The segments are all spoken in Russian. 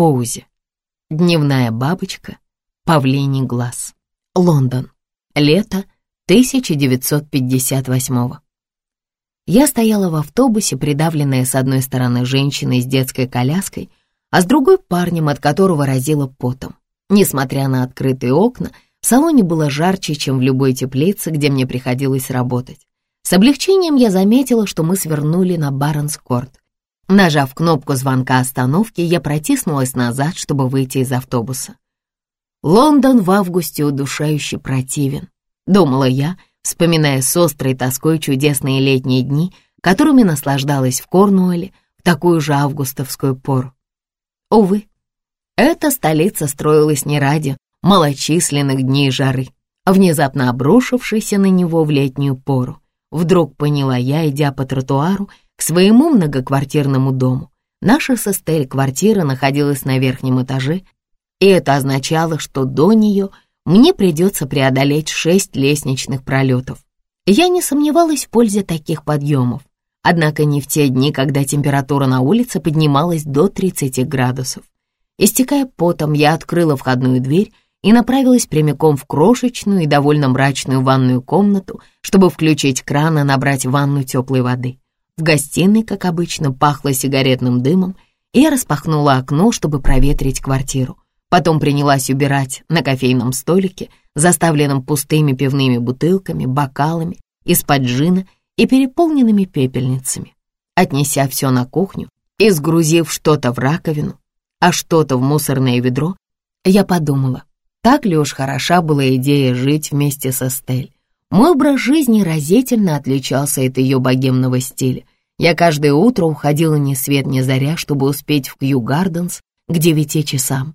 Поузи. Дневная бабочка. Павлиний глаз. Лондон. Лето 1958 Я стояла в автобусе, придавленная с одной стороны женщиной с детской коляской, а с другой парнем, от которого разило потом. Несмотря на открытые окна, в салоне было жарче, чем в любой теплице, где мне приходилось работать. С облегчением я заметила, что мы свернули на Барнскорт. Нажав кнопку звонка остановки, я протиснулась назад, чтобы выйти из автобуса. Лондон в августе удушающе противен, думала я, вспоминая с острой тоской чудесные летние дни, которыми наслаждалась в Корнуэлле в такую же августовскую пору. Увы, эта столица строилась не ради малочисленных дней жары, внезапно обрушившейся на него в летнюю пору. Вдруг поняла я, идя по тротуару к своему многоквартирному дому. Наша с Эстель квартира находилась на верхнем этаже, и это означало, что до нее мне придется преодолеть шесть лестничных пролетов. Я не сомневалась в пользе таких подъемов, однако не в те дни, когда температура на улице поднималась до 30 градусов. Истекая потом, я открыла входную дверь и направилась прямиком в крошечную и довольно мрачную ванную комнату, чтобы включить кран и набрать ванну теплой воды. В гостиной, как обычно, пахло сигаретным дымом, и я распахнула окно, чтобы проветрить квартиру. Потом принялась убирать на кофейном столике, заставленном пустыми пивными бутылками, бокалами, из-под джина и переполненными пепельницами. Отнеся все на кухню и сгрузив что-то в раковину, а что-то в мусорное ведро, я подумала, так ли уж хороша была идея жить вместе со Стель. Мой образ жизни разительно отличался от ее богемного стиля. Я каждое утро уходила ни свет ни заря, чтобы успеть в Кью Гарденс к девяти часам.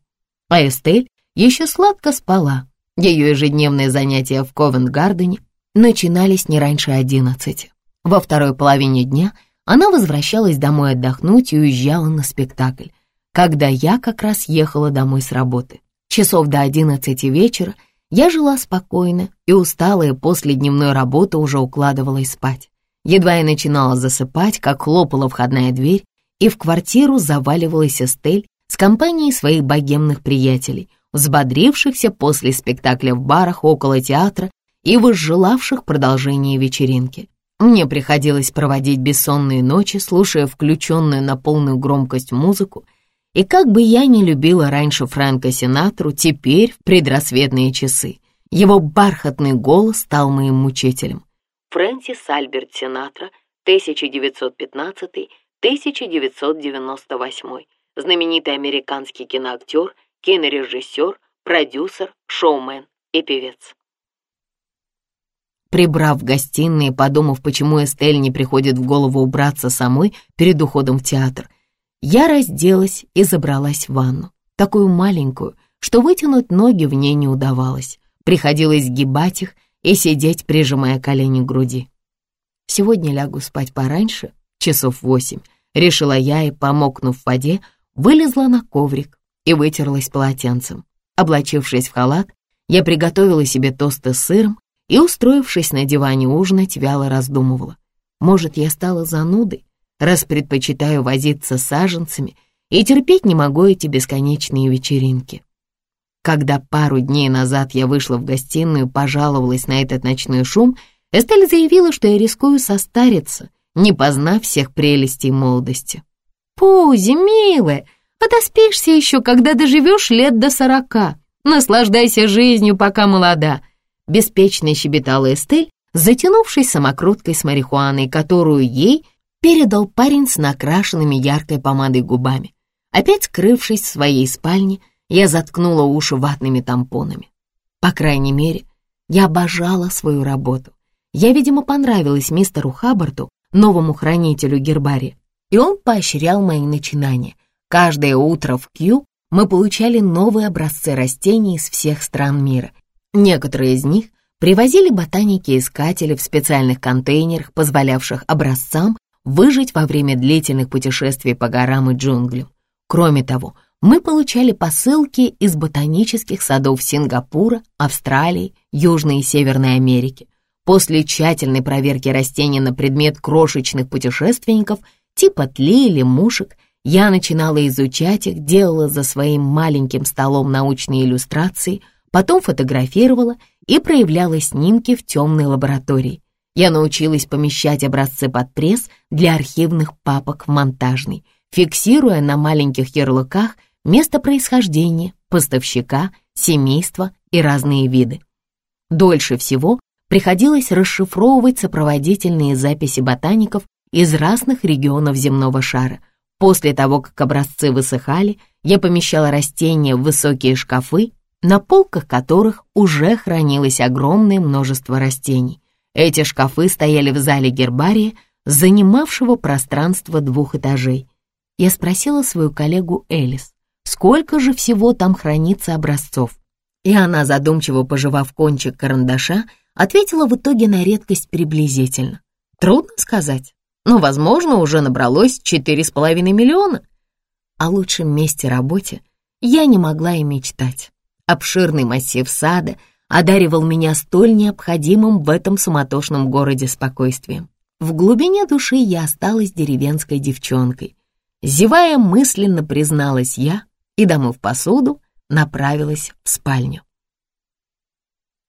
А Эстель еще сладко спала. Ее ежедневные занятия в Ковент-Гардене начинались не раньше одиннадцати. Во второй половине дня она возвращалась домой отдохнуть и уезжала на спектакль, когда я как раз ехала домой с работы. Часов до одиннадцати вечера я жила спокойно и усталая после дневной работы уже укладывалась спать. Едва я начинала засыпать, как хлопала входная дверь, и в квартиру заваливалась Эстель с компанией своих богемных приятелей, взбодрившихся после спектакля в барах около театра и возжелавших продолжения вечеринки. Мне приходилось проводить бессонные ночи, слушая включенную на полную громкость музыку и как бы я ни любила раньше Фрэнка Синатру, теперь, в предрассветные часы, его бархатный голос стал моим мучителем. Фрэнсис Альберт Синатра, 1915-1998, знаменитый американский киноактер, кинорежиссер, продюсер, шоумен и певец. Прибрав в гостиной и подумав, почему Эстель не приходит в голову убраться самой перед уходом в театр, я разделась и забралась в ванну, такую маленькую, что вытянуть ноги в ней не удавалось. Приходилось сгибать их и сидеть, прижимая колени к груди. Сегодня лягу спать пораньше, часов восемь, решила я и, помокнув в воде, вылезла на коврик и вытерлась полотенцем. Облачившись в халат, я приготовила себе тосты с сыром и, устроившись на диване ужинать, вяло раздумывала. Может, я стала занудой, раз предпочитаю возиться с саженцами и терпеть не могу эти бесконечные вечеринки. Когда пару дней назад я вышла в гостиную, пожаловалась на этот ночной шум, Эстель заявила, что я рискую состариться, не познав всех прелестей молодости. «Пузи, милая, отоспишься еще, когда доживешь лет до сорока. Наслаждайся жизнью, пока молода», — беспечно щебетала Эстель, затянувшись самокруткой с марихуаной, которую ей — передал парень с накрашенными яркой помадой губами. Опять скрывшись в своей спальне, я заткнула уши ватными тампонами. По крайней мере, я обожала свою работу. Я, видимо, понравилась мистеру Хаббарту, новому хранителю гербария, и он поощрял мои начинания. Каждое утро в Кью мы получали новые образцы растений из всех стран мира. Некоторые из них привозили ботаники-искатели в специальных контейнерах, позволявших образцам выжить во время длительных путешествий по горам и джунглям. Кроме того, мы получали посылки из ботанических садов Сингапура, Австралии, Южной и Северной Америки. После тщательной проверки растений на предмет крошечных путешественников типа тлей или мушек, я начинала изучать их, делала за своим маленьким столом научные иллюстрации, потом фотографировала и проявляла снимки в темной лаборатории. Я научилась помещать образцы под пресс для архивных папок в монтажный, фиксируя на маленьких ярлыках место происхождения, поставщика, семейства и разные виды. Дольше всего приходилось расшифровывать сопроводительные записи ботаников из разных регионов земного шара. После того, как образцы высыхали, я помещала растения в высокие шкафы, на полках которых уже хранилось огромное множество растений. Эти шкафы стояли в зале гербария, занимавшего пространство двух этажей. Я спросила свою коллегу Элис, сколько же всего там хранится образцов. И она, задумчиво пожевав кончик карандаша, ответила в итоге на редкость приблизительно. Трудно сказать, но, возможно, уже набралось четыре с половиной миллиона. О лучшем месте работе я не могла и мечтать. Обширный массив сада одаривал меня столь необходимым в этом суматошном городе спокойствием. В глубине души я осталась деревенской девчонкой. Зевая, мысленно призналась я и, домыв посуду, направилась в спальню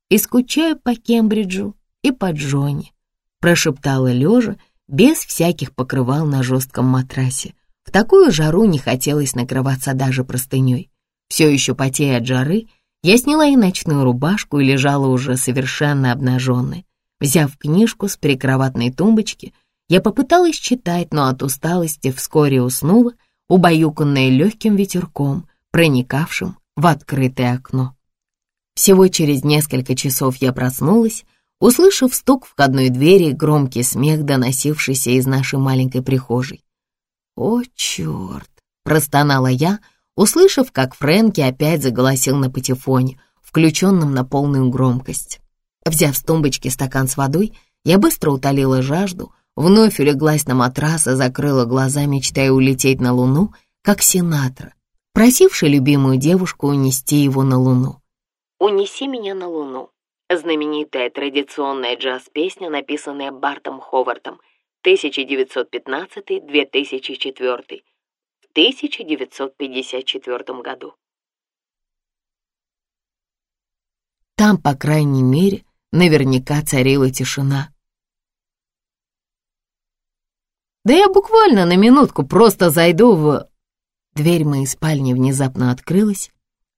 и скучаю по Кембриджу и по Джонни», прошептала лежа, без всяких покрывал на жестком матрасе. В такую жару не хотелось накрываться даже простыней. Все еще потея от жары, я сняла и ночную рубашку и лежала уже совершенно обнаженной. Взяв книжку с прикроватной тумбочки, я попыталась читать, но от усталости вскоре уснула, убаюканная легким ветерком, проникавшим в открытое окно. Всего через несколько часов я проснулась, услышав стук входной двери и громкий смех, доносившийся из нашей маленькой прихожей. «О, черт!» — простонала я, услышав, как Фрэнки опять заголосил на патефоне, включенном на полную громкость. Взяв с тумбочки стакан с водой, я быстро утолила жажду, вновь улеглась на матрас и закрыла глаза, мечтая улететь на Луну, как Синатра, просивший любимую девушку унести его на Луну. «Унеси меня на Луну» — знаменитая традиционная джаз-песня, написанная Бартом Ховардом 1915-2004 в 1954 году. Там, по крайней мере, наверняка царила тишина. «Да я буквально на минутку просто зайду в...» Дверь моей спальни внезапно открылась,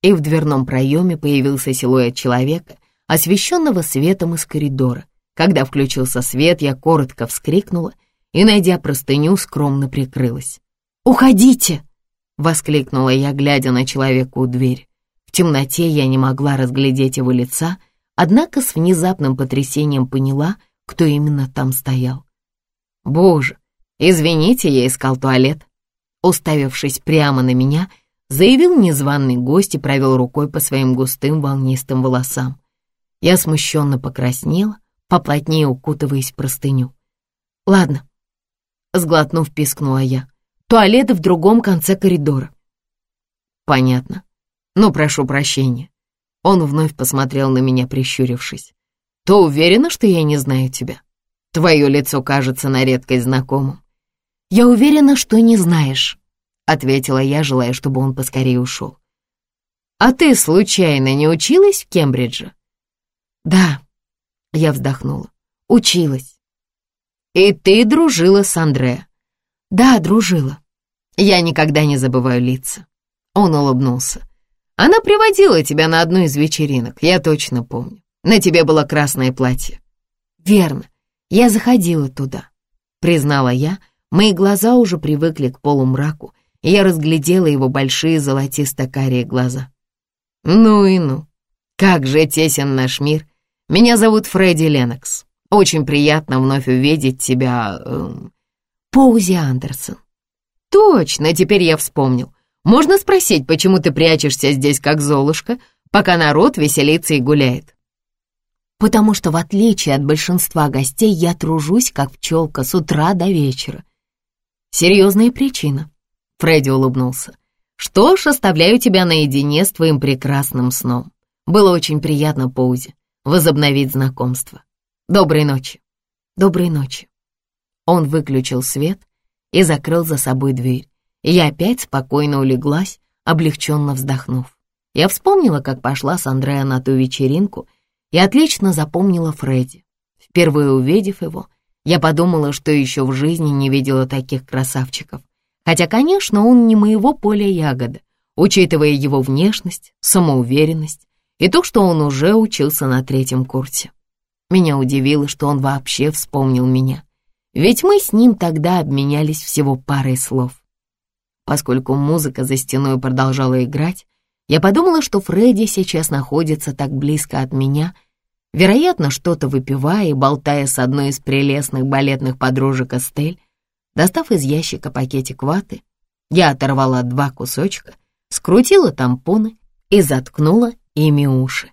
и в дверном проеме появился силуэт человека, освещенного светом из коридора. Когда включился свет, я коротко вскрикнула и, найдя простыню, скромно прикрылась. «Уходите!» — воскликнула я, глядя на человека у двери. В темноте я не могла разглядеть его лица, однако с внезапным потрясением поняла, кто именно там стоял. «Боже, извините, я искал туалет». Уставившись прямо на меня, — заявил незваный гость и провел рукой по своим густым волнистым волосам. Я смущенно покраснела, поплотнее укутываясь в простыню. «Ладно», — сглотнув, пискнула я, — «туалет в другом конце коридора». «Понятно. Но прошу прощения». Он вновь посмотрел на меня, прищурившись. «Ты уверена, что я не знаю тебя? Твое лицо кажется на редкость знакомым». «Я уверена, что не знаешь», ответила я, желая, чтобы он поскорее ушел. «А ты, случайно, не училась в Кембридже?» «Да», — я вздохнула, — «училась». «И ты дружила с Андре?» «Да, дружила. Я никогда не забываю лица». Он улыбнулся. «Она приводила тебя на одну из вечеринок, я точно помню. На тебе было красное платье». «Верно, я заходила туда», — признала я. Мои глаза уже привыкли к полумраку, и я разглядела его большие золотисто-карие глаза. «Ну и ну, как же тесен наш мир. Меня зовут Фредди Ленокс. Очень приятно вновь увидеть тебя...» эм, «Поузи Андерсон». «Точно, теперь я вспомнил. Можно спросить, почему ты прячешься здесь, как Золушка, пока народ веселится и гуляет?» «Потому что, в отличие от большинства гостей, я тружусь, как пчелка, с утра до вечера. Серьезная причина. Фредди улыбнулся. «Что ж, оставляю тебя наедине с твоим прекрасным сном. Было очень приятно, Поузи, возобновить знакомство. Доброй ночи». «Доброй ночи». Он выключил свет и закрыл за собой дверь. я опять спокойно улеглась, облегченно вздохнув. Я вспомнила, как пошла с Андреа на ту вечеринку и отлично запомнила Фредди. Впервые увидев его, я подумала, что еще в жизни не видела таких красавчиков. Хотя, конечно, он не моего поля ягода, учитывая его внешность, самоуверенность и то, что он уже учился на третьем курсе. Меня удивило, что он вообще вспомнил меня, ведь мы с ним тогда обменялись всего парой слов. Поскольку музыка за стеной продолжала играть, я подумала, что Фредди сейчас находится так близко от меня, вероятно, что-то выпивая и болтая с одной из прелестных балетных подружек Эстель. Достав из ящика пакетик ваты, я оторвала два кусочка, скрутила тампоны и заткнула ими уши.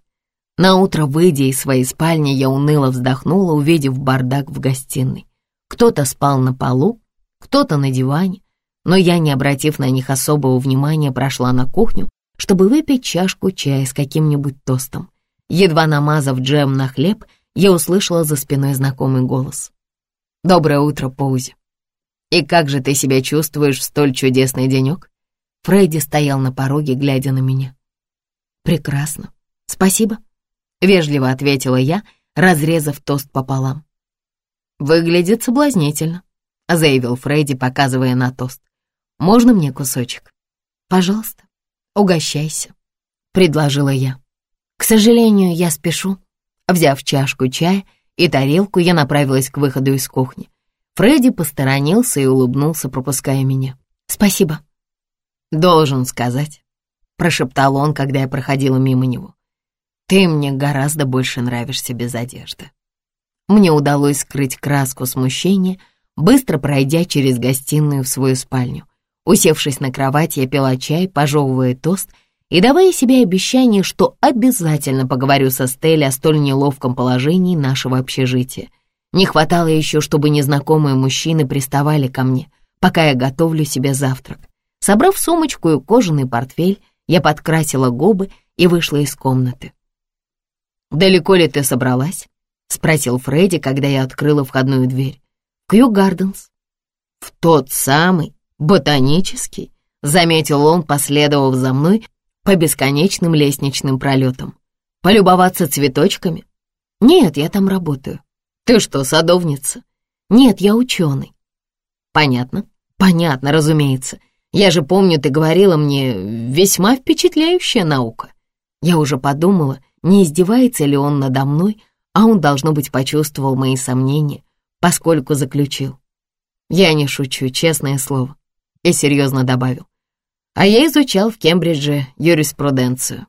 Наутро, выйдя из своей спальни, я уныло вздохнула, увидев бардак в гостиной. Кто-то спал на полу, кто-то на диване, но я, не обратив на них особого внимания, прошла на кухню, чтобы выпить чашку чая с каким-нибудь тостом. Едва намазав джем на хлеб, я услышала за спиной знакомый голос. «Доброе утро, Поузи. И как же ты себя чувствуешь в столь чудесный денек?» Фредди стоял на пороге, глядя на меня. «Прекрасно. Спасибо», — вежливо ответила я, разрезав тост пополам. «Выглядит соблазнительно», — заявил Фредди, показывая на тост. «Можно мне кусочек?» «Пожалуйста, угощайся», — предложила я. «К сожалению, я спешу». Взяв чашку чая и тарелку, я направилась к выходу из кухни. Фредди посторонился и улыбнулся, пропуская меня. «Спасибо». «Должен сказать», — прошептал он, когда я проходила мимо него. «Ты мне гораздо больше нравишься без одежды». Мне удалось скрыть краску смущения, быстро пройдя через гостиную в свою спальню. Усевшись на кровать, я пила чай, пожевывая тост и давая себе обещание, что обязательно поговорю со Стелли о столь неловком положении нашего общежития. Не хватало еще, чтобы незнакомые мужчины приставали ко мне, пока я готовлю себе завтрак. Собрав сумочку и кожаный портфель, я подкрасила губы и вышла из комнаты. «Далеко ли ты собралась?» — спросил Фредди, когда я открыла входную дверь. «Кью Гарденс». «В тот самый ботанический», — заметил он, последовав за мной по бесконечным лестничным пролетам. «Полюбоваться цветочками?» «Нет, я там работаю». «Ты что, садовница?» «Нет, я ученый». «Понятно, понятно, разумеется. Я же помню, ты говорила мне, весьма впечатляющая наука». Я уже подумала, не издевается ли он надо мной, а он, должно быть, почувствовал мои сомнения, поскольку заключил. Я не шучу, честное слово. И серьезно добавил. А я изучал в Кембридже юриспруденцию.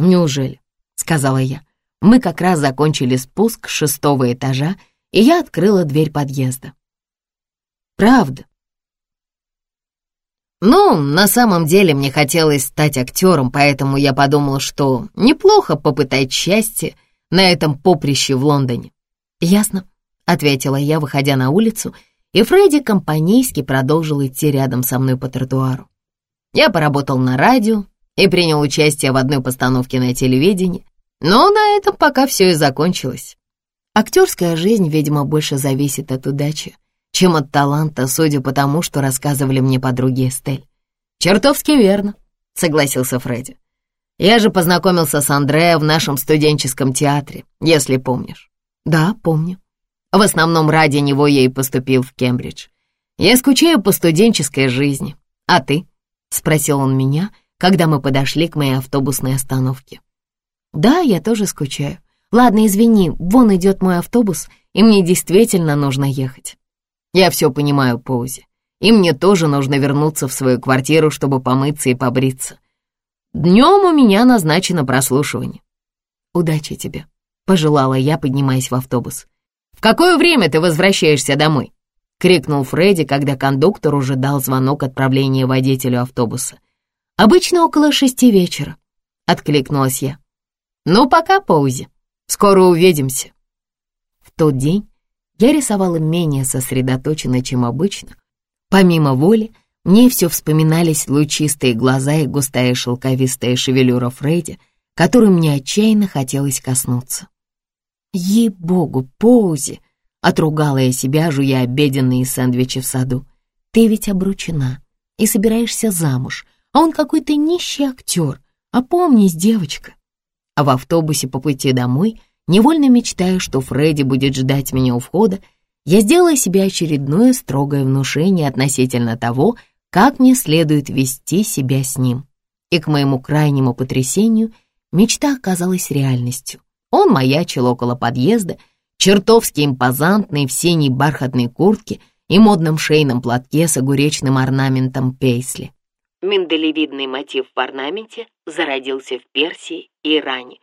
«Неужели?» — сказала я. Мы как раз закончили спуск шестого этажа, и я открыла дверь подъезда. «Правда?» «Ну, на самом деле мне хотелось стать актером, поэтому я подумал, что неплохо попытать счастье на этом поприще в Лондоне». «Ясно», — ответила я, выходя на улицу, и Фредди компанейски продолжил идти рядом со мной по тротуару. Я поработал на радио и принял участие в одной постановке на телевидении, но на этом пока все и закончилось. Актерская жизнь, видимо, больше зависит от удачи, чем от таланта, судя по тому, что рассказывали мне подруги Эстель. «Чертовски верно», — согласился Фредди. Я же познакомился с Андреа в нашем студенческом театре, если помнишь. Да, помню. В основном ради него я и поступил в Кембридж. Я скучаю по студенческой жизни. А ты? Спросил он меня, когда мы подошли к моей автобусной остановке. Да, я тоже скучаю. Ладно, извини, вон идет мой автобус, и мне действительно нужно ехать. Я все понимаю, Поузи. И мне тоже нужно вернуться в свою квартиру, чтобы помыться и побриться. Днем у меня назначено прослушивание. Удачи тебе, пожелала я, поднимаясь в автобус. В какое время ты возвращаешься домой? крикнул Фредди, когда кондуктор уже дал звонок отправления водителю автобуса. «Обычно около шести вечера», — откликнулась я. «Ну, пока, Паузи. Скоро увидимся». В тот день я рисовала менее сосредоточенно, чем обычно. Помимо воли, мне все вспоминались лучистые глаза и густая шелковистая шевелюра Фредди, которой мне отчаянно хотелось коснуться. «Ей-богу, Поузи!» — отругала я себя, жуя обеденные сэндвичи в саду. «Ты ведь обручена, и собираешься замуж, а он какой-то нищий актер. Опомнись, девочка. А в автобусе по пути домой, невольно мечтая, что Фредди будет ждать меня у входа, я сделала себе очередное строгое внушение относительно того, как мне следует вести себя с ним. И к моему крайнему потрясению мечта оказалась реальностью. Он маячил около подъезда, чертовски импозантный в синей бархатной куртке и модном шейном платке с огуречным орнаментом пейсли. Миндалевидный мотив в орнаменте зародился в Персии и Иране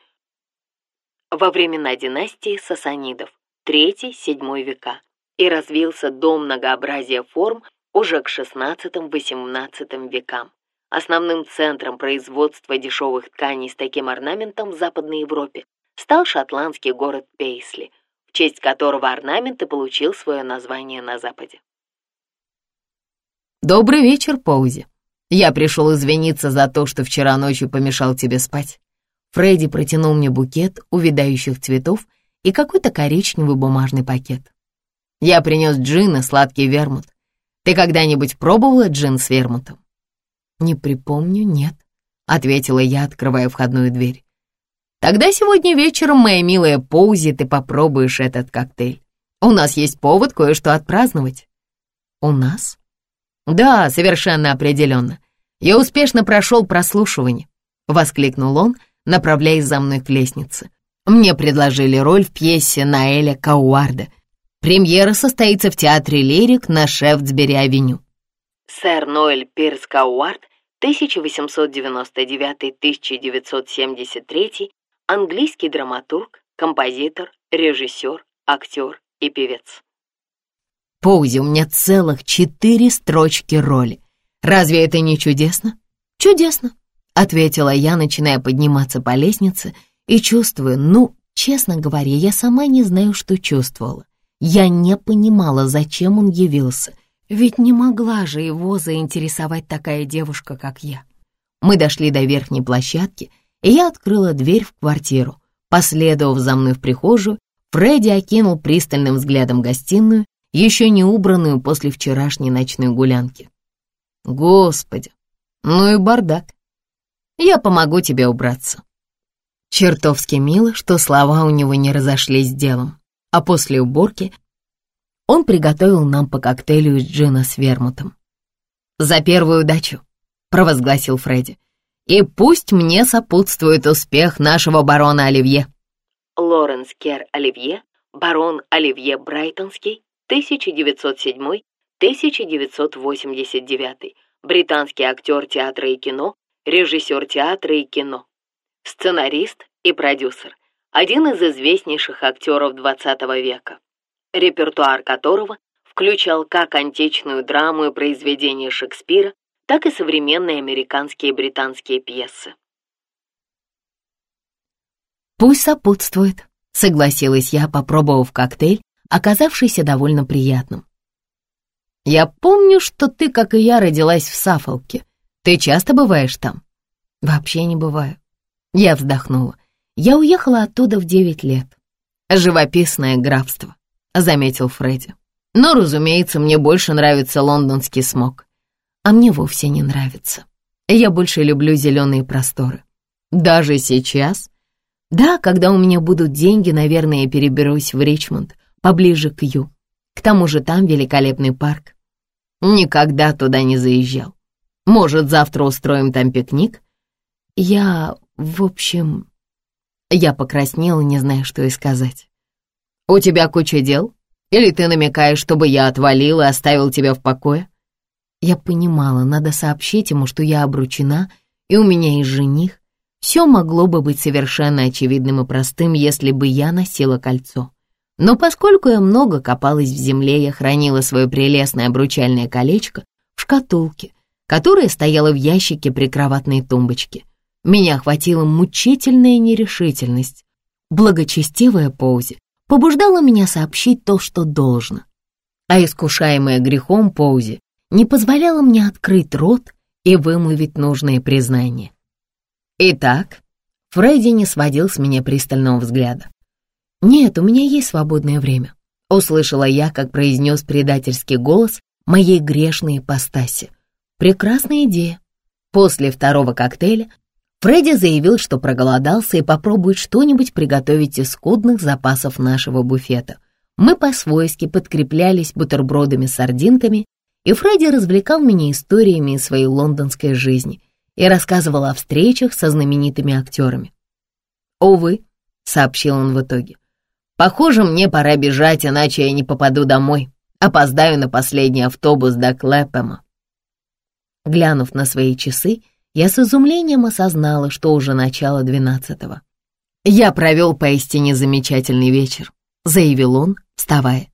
во времена династии сасанидов, 3-7 века, и развился до многообразия форм уже к XVI-XVIII векам. Основным центром производства дешевых тканей с таким орнаментом в Западной Европе стал шотландский город Пейсли, в честь которого орнамент и получил свое название на Западе. «Добрый вечер, Паузи. Я пришел извиниться за то, что вчера ночью помешал тебе спать». Фредди протянул мне букет увядающих цветов и какой-то коричневый бумажный пакет. «Я принес джин и сладкий вермут. Ты когда-нибудь пробовала джин с вермутом?» «Не припомню, нет», — ответила я, открывая входную дверь. Тогда сегодня вечером, моя милая Поузи, ты попробуешь этот коктейль. У нас есть повод кое-что отпраздновать». «У нас?» «Да, совершенно определенно. Я успешно прошел прослушивание», — воскликнул он, направляясь за мной к лестнице. «Мне предложили роль в пьесе Наэля Кауарда. Премьера состоится в театре «Лирик» на Шефтсбери-авеню». Сэр Ноэль Пирс Кауард, 1899-1973, английский драматург, композитор, режиссер, актер и певец. Поузи, у меня целых четыре строчки роли. Разве это не чудесно? Чудесно, ответила я, начиная подниматься по лестнице и чувствую, ну, честно говоря, я сама не знаю, что чувствовала. Я не понимала, зачем он явился, ведь не могла же его заинтересовать такая девушка, как я. Мы дошли до верхней площадки, и я открыла дверь в квартиру. Последовав за мной в прихожую, Фредди окинул пристальным взглядом гостиную, еще не убранную после вчерашней ночной гулянки. «Господи, ну и бардак. Я помогу тебе убраться». Чертовски мило, что слова у него не разошлись с делом, а после уборки он приготовил нам по коктейлю из джина с вермутом. «За первую удачу», — провозгласил Фредди и пусть мне сопутствует успех нашего барона Оливье». Лоренс Кер Оливье, барон Оливье Брайтонский, 1907-1989, британский актер театра и кино, режиссер театра и кино, сценарист и продюсер, один из известнейших актеров XX века, репертуар которого включал как античную драму и произведения Шекспира, так и современные американские и британские пьесы. «Пусть сопутствует», — согласилась я, попробовав коктейль, оказавшийся довольно приятным. «Я помню, что ты, как и я, родилась в Сафолке. Ты часто бываешь там?» «Вообще не бываю». Я вздохнула. Я уехала оттуда в девять лет. «Живописное графство», — заметил Фредди. «Но, разумеется, мне больше нравится лондонский смог а мне вовсе не нравится. Я больше люблю зеленые просторы. Даже сейчас? Да, когда у меня будут деньги, наверное, я переберусь в Ричмонд, поближе к Ю. К тому же там великолепный парк. Никогда туда не заезжал. Может, завтра устроим там пикник? Я, в общем... Я покраснела, не зная, что и сказать. «У тебя куча дел? Или ты намекаешь, чтобы я отвалил и оставил тебя в покое?» Я понимала, надо сообщить ему, что я обручена, и у меня есть жених. Все могло бы быть совершенно очевидным и простым, если бы я носила кольцо. Но поскольку я много копалась в земле, я хранила свое прелестное обручальное колечко в шкатулке, которая стояла в ящике при кроватной тумбочке. Меня охватила мучительная нерешительность. Благочестивая Поузи побуждала меня сообщить то, что должно. А искушаемая грехом Поузи не позволяла мне открыть рот и вымолвить нужные признания. Итак, Фредди не сводил с меня пристального взгляда. «Нет, у меня есть свободное время», — услышала я, как произнес предательский голос моей грешной ипостаси. Прекрасная идея. После второго коктейля Фредди заявил, что проголодался и попробует что-нибудь приготовить из скудных запасов нашего буфета. Мы по-свойски подкреплялись бутербродами с сардинками, и Фредди развлекал меня историями из своей лондонской жизни и рассказывал о встречах со знаменитыми актерами. «Увы», — сообщил он в итоге, — «похоже, мне пора бежать, иначе я не попаду домой. Опоздаю на последний автобус до Клэпэма». Глянув на свои часы, я с изумлением осознала, что уже начало двенадцатого. «Я провел поистине замечательный вечер», — заявил он, вставая.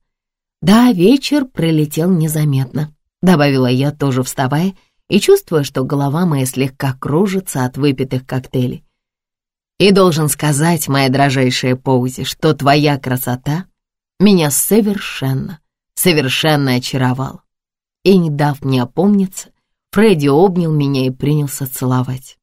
«Да, вечер пролетел незаметно», — добавила я, тоже вставая, и чувствуя, что голова моя слегка кружится от выпитых коктейлей. «И должен сказать, моя дрожайшая Поузи, что твоя красота меня совершенно, совершенно очаровала». И, не дав мне опомниться, Фредди обнял меня и принялся целовать.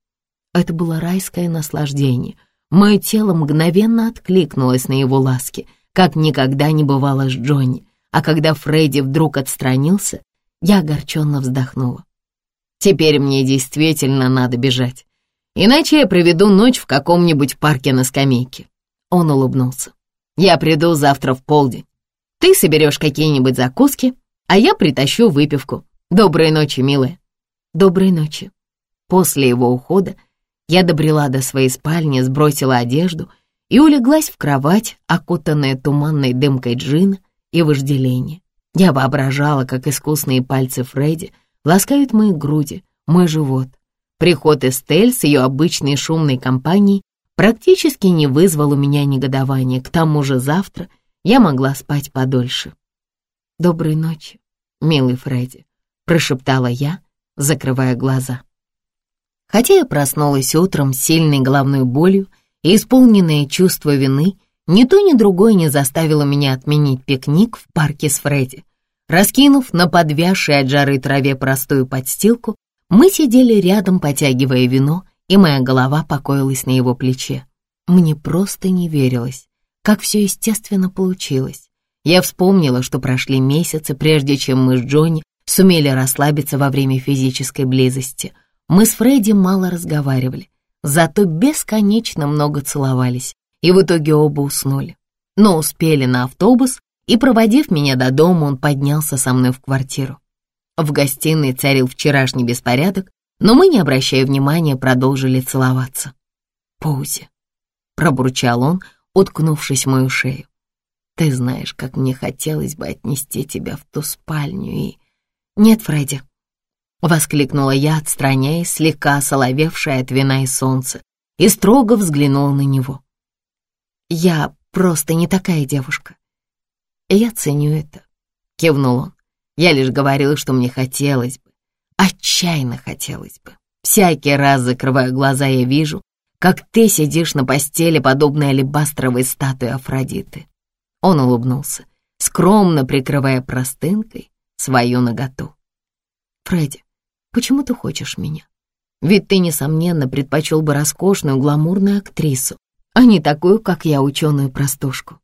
Это было райское наслаждение. Мое тело мгновенно откликнулось на его ласки, как никогда не бывало с Джонни, а когда Фредди вдруг отстранился, я огорченно вздохнула. Теперь мне действительно надо бежать, иначе я проведу ночь в каком-нибудь парке на скамейке. Он улыбнулся. Я приду завтра в полдень. Ты соберешь какие-нибудь закуски, а я притащу выпивку. Доброй ночи, милая. Доброй ночи. После его ухода я добрела до своей спальни, сбросила одежду и улеглась в кровать, окутанная туманной дымкой джина и вожделения. Я воображала, как искусные пальцы Фредди ласкают мои груди, мой живот. Приход Эстель с ее обычной шумной компанией практически не вызвал у меня негодования. К тому же завтра я могла спать подольше. «Доброй ночи, милый Фредди», — прошептала я, закрывая глаза. Хотя я проснулась утром с сильной головной болью и исполненное чувство вины, ни то, ни другое не заставило меня отменить пикник в парке с Фредди. Раскинув на подвязшей от жары траве простую подстилку, мы сидели рядом, потягивая вино, и моя голова покоилась на его плече. Мне просто не верилось, как все естественно получилось. Я вспомнила, что прошли месяцы, прежде чем мы с Джонни сумели расслабиться во время физической близости. Мы с Фредди мало разговаривали, зато бесконечно много целовались, и в итоге оба уснули. Но успели на автобус, и, проводив меня до дома, он поднялся со мной в квартиру. В гостиной царил вчерашний беспорядок, но мы, не обращая внимания, продолжили целоваться. «Пузи», — пробурчал он, уткнувшись в мою шею. «Ты знаешь, как мне хотелось бы отнести тебя в ту спальню и...» «Нет, Фредди», — воскликнула я, отстраняясь, слегка соловевшая от вина и солнца, и строго взглянула на него. «Я просто не такая девушка. Я ценю это», — кивнул он. «Я лишь говорил, что мне хотелось бы, отчаянно хотелось бы. Всякий раз, закрывая глаза, я вижу, как ты сидишь на постели, подобной алебастровой статуе Афродиты». Он улыбнулся, скромно прикрывая простынкой свою наготу. «Фредди, почему ты хочешь меня? Ведь ты, несомненно, предпочел бы роскошную, гламурную актрису, а не такую, как я, ученую-простушку.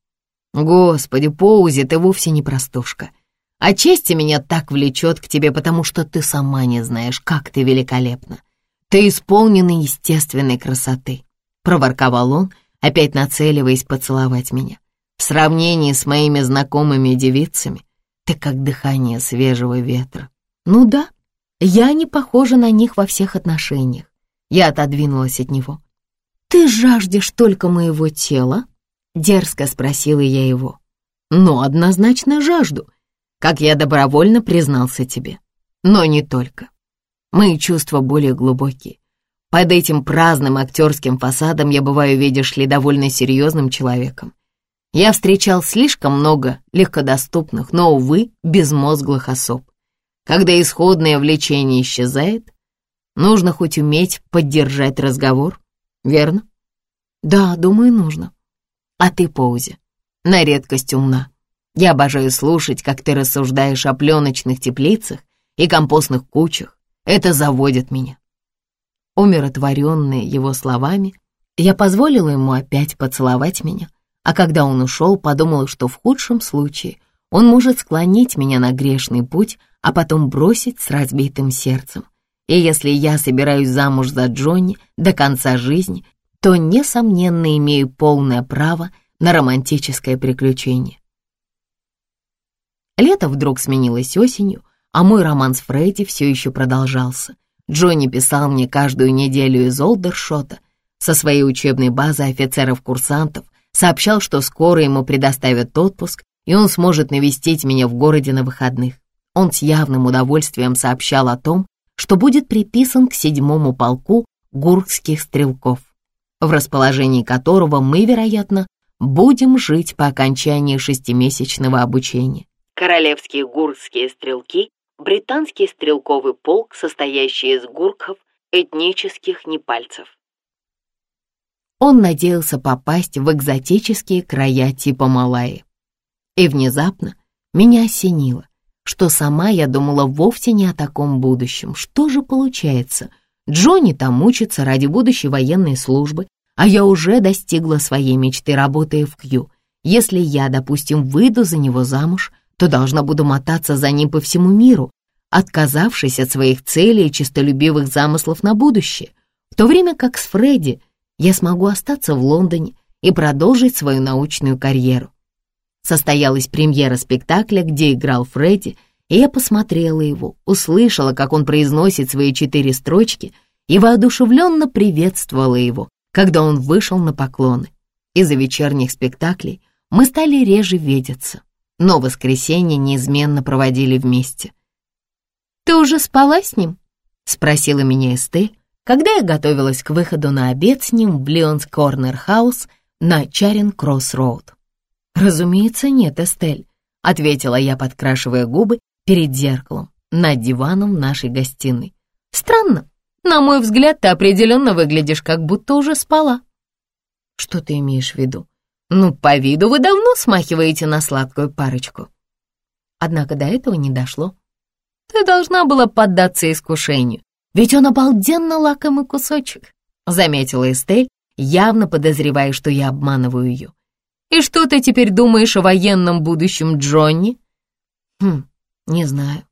Господи, Поузи, ты вовсе не простушка. Отчасти меня так влечет к тебе, потому что ты сама не знаешь, как ты великолепна. Ты исполнена естественной красоты», — проворковал он, опять нацеливаясь поцеловать меня. «В сравнении с моими знакомыми девицами ты как дыхание свежего ветра. Ну да, я не похожа на них во всех отношениях. Я отодвинулась от него. «Ты жаждешь только моего тела?» Дерзко спросила я его. «Ну, однозначно жажду, как я добровольно признался тебе. Но не только. Мои чувства более глубокие. Под этим праздным актерским фасадом я бываю, видишь ли, довольно серьезным человеком. Я встречал слишком много легкодоступных, но, увы, безмозглых особ. Когда исходное влечение исчезает, нужно хоть уметь поддержать разговор, верно? Да, думаю, нужно. А ты, Поузи, на редкость умна. Я обожаю слушать, как ты рассуждаешь о пленочных теплицах и компостных кучах. Это заводит меня. Умиротворенная его словами, я позволила ему опять поцеловать меня, а когда он ушел, подумала, что в худшем случае он может склонить меня на грешный путь, а потом бросить с разбитым сердцем. И если я собираюсь замуж за Джонни до конца жизни, то, несомненно, имею полное право на романтическое приключение. Лето вдруг сменилось осенью, а мой роман с Фредди все еще продолжался. Джонни писал мне каждую неделю из Олдершота со своей учебной базы офицеров-курсантов, сообщал, что скоро ему предоставят отпуск, и он сможет навестить меня в городе на выходных. Он с явным удовольствием сообщал о том, что будет приписан к седьмому полку гуркских стрелков, в расположении которого мы, вероятно, будем жить по окончании шестимесячного обучения. Королевские гуркские стрелки – британский стрелковый полк, состоящий из гурков, этнических непальцев. Он надеялся попасть в экзотические края типа Малайи. И внезапно меня осенило, что сама я думала вовсе не о таком будущем. Что же получается? Джонни там учится ради будущей военной службы, а я уже достигла своей мечты, работая в Кью. Если я, допустим, выйду за него замуж, то должна буду мотаться за ним по всему миру, отказавшись от своих целей и честолюбивых замыслов на будущее, в то время как с Фредди я смогу остаться в Лондоне и продолжить свою научную карьеру. Состоялась премьера спектакля, где играл Фредди, и я посмотрела его, услышала, как он произносит свои четыре строчки и воодушевленно приветствовала его, когда он вышел на поклоны. Из-за вечерних спектаклей мы стали реже видеться, но воскресенье неизменно проводили вместе. «Ты уже спала с ним?» — спросила меня Эстель, когда я готовилась к выходу на обед с ним в Леонс Корнер Хаус на Чаринг Кросс Роуд. «Разумеется, нет, Эстель», — ответила я, подкрашивая губы перед зеркалом над диваном нашей гостиной. «Странно. На мой взгляд, ты определенно выглядишь, как будто уже спала». «Что ты имеешь в виду?» «Ну, по виду вы давно смахиваете на сладкую парочку». Однако до этого не дошло. Ты должна была поддаться искушению, ведь он обалденно лакомый кусочек, заметила Эстель, явно подозревая, что я обманываю ее. И что ты теперь думаешь о военном будущем Джонни? Хм, не знаю.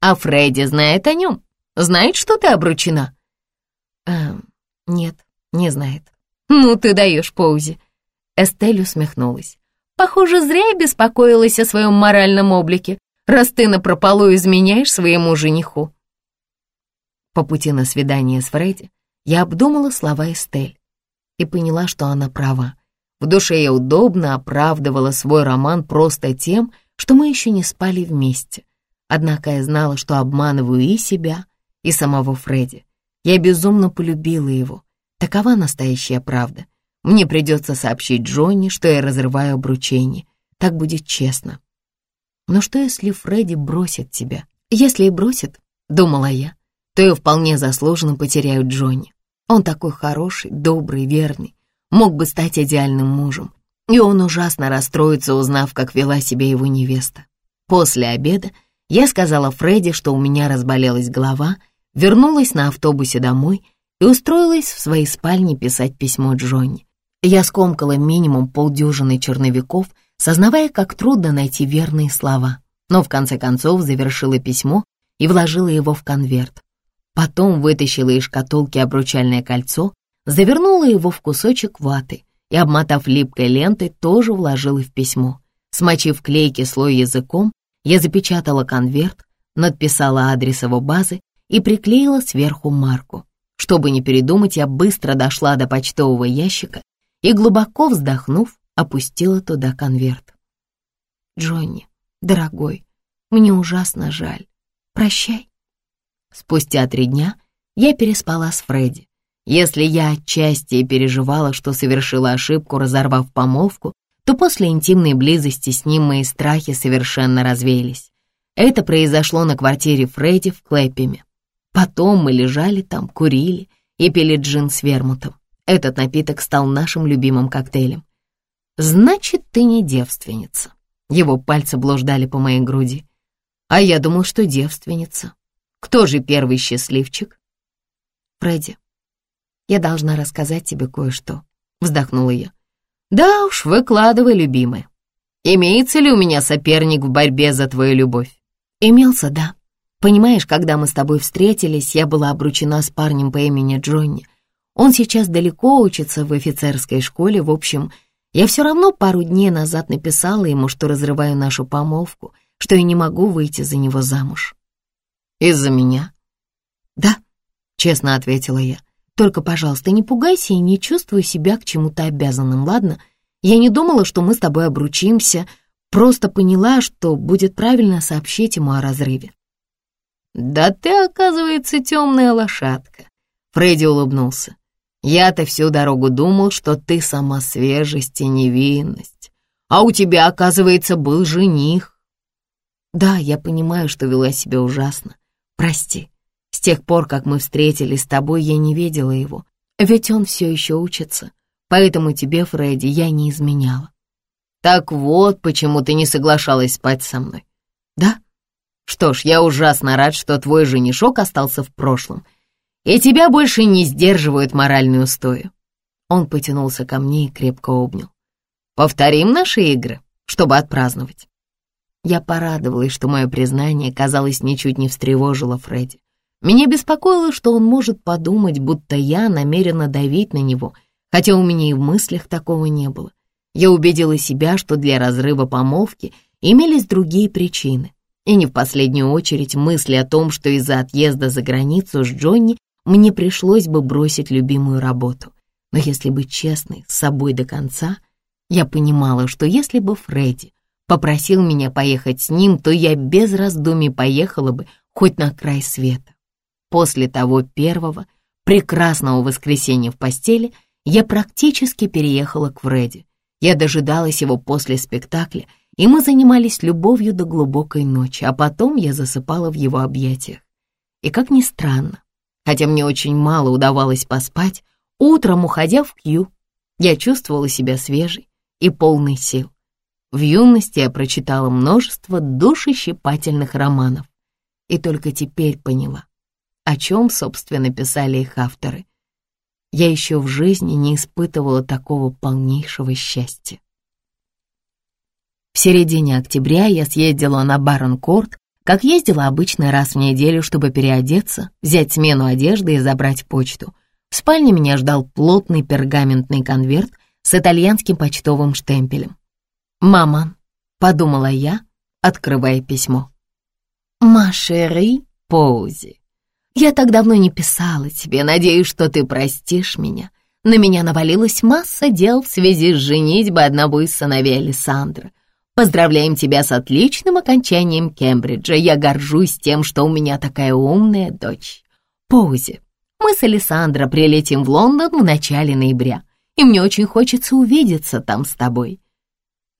А Фредди знает о нем? Знает, что ты обручена? Эм, нет, не знает. Ну, ты даешь Поузи. Эстель усмехнулась. Похоже, зря я беспокоилась о своем моральном облике, раз ты напропалу изменяешь своему жениху. По пути на свидание с Фредди я обдумала слова Эстель и поняла, что она права. В душе я удобно оправдывала свой роман просто тем, что мы еще не спали вместе. Однако я знала, что обманываю и себя, и самого Фредди. Я безумно полюбила его. Такова настоящая правда. Мне придется сообщить Джонни, что я разрываю обручение. Так будет честно. Но что, если Фредди бросит тебя? Если и бросит, думала я, то я вполне заслуженно потеряю Джонни. Он такой хороший, добрый, верный мог бы стать идеальным мужем, и он ужасно расстроится, узнав, как вела себя его невеста. После обеда я сказала Фредди, что у меня разболелась голова, вернулась на автобусе домой и устроилась в своей спальне писать письмо Джонни. Я скомкала минимум полдюжины черновиков, сознавая, как трудно найти верные слова, но в конце концов завершила письмо и вложила его в конверт. Потом вытащила из шкатулки обручальное кольцо завернула его в кусочек ваты и, обмотав липкой лентой, тоже вложила в письмо. Смочив клейкий слой языком, я запечатала конверт, надписала адрес его базы и приклеила сверху марку. Чтобы не передумать, я быстро дошла до почтового ящика и, глубоко вздохнув, опустила туда конверт. «Джонни, дорогой, мне ужасно жаль. Прощай». Спустя три дня я переспала с Фредди. Если я отчасти переживала, что совершила ошибку, разорвав помолвку, то после интимной близости с ним мои страхи совершенно развеялись. Это произошло на квартире Фредди в Клэппеме. Потом мы лежали там, курили и пили джин с вермутом. Этот напиток стал нашим любимым коктейлем. «Значит, ты не девственница». Его пальцы блуждали по моей груди. А я думал, что девственница. Кто же первый счастливчик? Фредди. Я должна рассказать тебе кое-что», — вздохнула я. «Да уж, выкладывай, любимая». Имеется ли у меня соперник в борьбе за твою любовь? Имелся, да. Понимаешь, когда мы с тобой встретились, я была обручена с парнем по имени Джонни. Он сейчас далеко учится в офицерской школе. В общем, я все равно пару дней назад написала ему, что разрываю нашу помолвку, что я не могу выйти за него замуж. Из-за меня? Да, честно ответила я. Только, пожалуйста, не пугайся и не чувствуй себя к чему-то обязанным, ладно? Я не думала, что мы с тобой обручимся, просто поняла, что будет правильно сообщить ему о разрыве. «Да ты, оказывается, темная лошадка», — Фредди улыбнулся. «Я-то всю дорогу думал, что ты сама свежесть и невинность, а у тебя, оказывается, был жених». «Да, я понимаю, что вела себя ужасно. Прости. С тех пор, как мы встретились с тобой, я не видела его, ведь он все еще учится, поэтому тебе, Фредди, я не изменяла». «Так вот, почему ты не соглашалась спать со мной». «Да, что ж, я ужасно рад, что твой женишок остался в прошлом, и тебя больше не сдерживают моральные устои. Он потянулся ко мне и крепко обнял. Повторим наши игры, чтобы отпраздновать. Я порадовалась, что мое признание, казалось, ничуть не встревожило Фредди. Меня беспокоило, что он может подумать, будто я намерена давить на него, хотя у меня и в мыслях такого не было. Я убедила себя, что для разрыва помолвки имелись другие причины. И не в последнюю очередь мысли о том, что из-за отъезда за границу с Джонни мне пришлось бы бросить любимую работу. Но если быть честной с собой до конца, я понимала, что если бы Фредди попросил меня поехать с ним, то я без раздумий поехала бы хоть на край света. После того первого прекрасного воскресенья в постели я практически переехала к Фредди. Я дожидалась его после спектакля и мы занимались любовью до глубокой ночи, а потом я засыпала в его объятиях. И как ни странно, хотя мне очень мало удавалось поспать, утром, уходя в Кью, я чувствовала себя свежей и полной сил. В юности я прочитала множество душещипательных романов и только теперь поняла, о чем, собственно, писали их авторы. Я еще в жизни не испытывала такого полнейшего счастья. В середине октября я съездила на Барон-Корт, как ездила обычно раз в неделю, чтобы переодеться, взять смену одежды и забрать почту. В спальне меня ждал плотный пергаментный конверт с итальянским почтовым штемпелем. «Мама», — подумала я, открывая письмо. «Машери Поузи, я так давно не писала тебе, надеюсь, что ты простишь меня. На меня навалилась масса дел в связи с женитьбой одного из сыновей Александра. Поздравляем тебя с отличным окончанием Кембриджа. Я горжусь тем, что у меня такая умная дочь. Поузи. Мы с Александро прилетим в Лондон в начале ноября, и мне очень хочется увидеться там с тобой.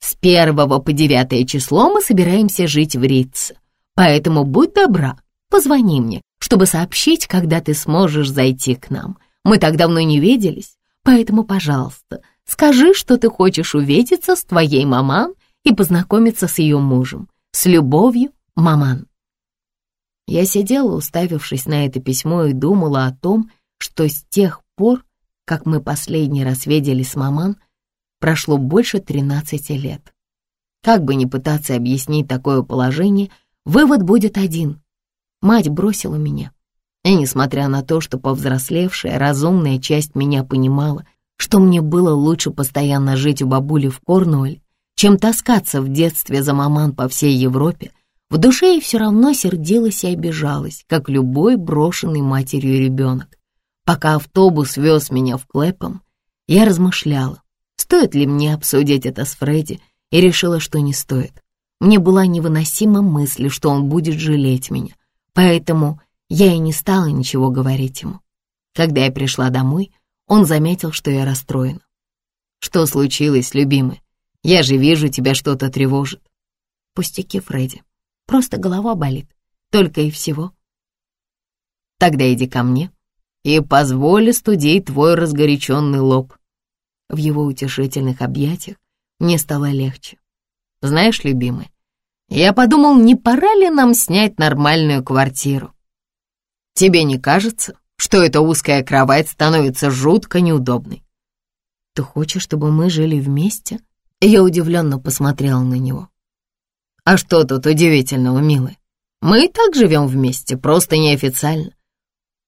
С первого по девятое число мы собираемся жить в Ритце, поэтому будь добра, позвони мне, чтобы сообщить, когда ты сможешь зайти к нам. Мы так давно не виделись, поэтому, пожалуйста, скажи, что ты хочешь увидеться с твоей маман и познакомиться с ее мужем. С любовью, Маман. Я сидела, уставившись на это письмо, и думала о том, что с тех пор, как мы последний раз виделись с Маман, прошло больше 13 лет. Как бы ни пытаться объяснить такое положение, вывод будет один. Мать бросила меня. И несмотря на то, что повзрослевшая, разумная часть меня понимала, что мне было лучше постоянно жить у бабули в Корнуэль, чем таскаться в детстве за маман по всей Европе, в душе ей все равно сердилась и обижалась, как любой брошенный матерью ребенок. Пока автобус вез меня в Клэпом, я размышляла, стоит ли мне обсудить это с Фредди, и решила, что не стоит. Мне была невыносима мысль, что он будет жалеть меня, поэтому я и не стала ничего говорить ему. Когда я пришла домой, он заметил, что я расстроена. «Что случилось, любимый?» Я же вижу, тебя что-то тревожит. Пустяки, Фредди. Просто голова болит. Только и всего. Тогда иди ко мне и позволь студить твой разгоряченный лоб. В его утешительных объятиях мне стало легче. Знаешь, любимый, я подумал, не пора ли нам снять нормальную квартиру? Тебе не кажется, что эта узкая кровать становится жутко неудобной? Ты хочешь, чтобы мы жили вместе? Я удивленно посмотрела на него. «А что тут удивительного, милый? Мы и так живем вместе, просто неофициально».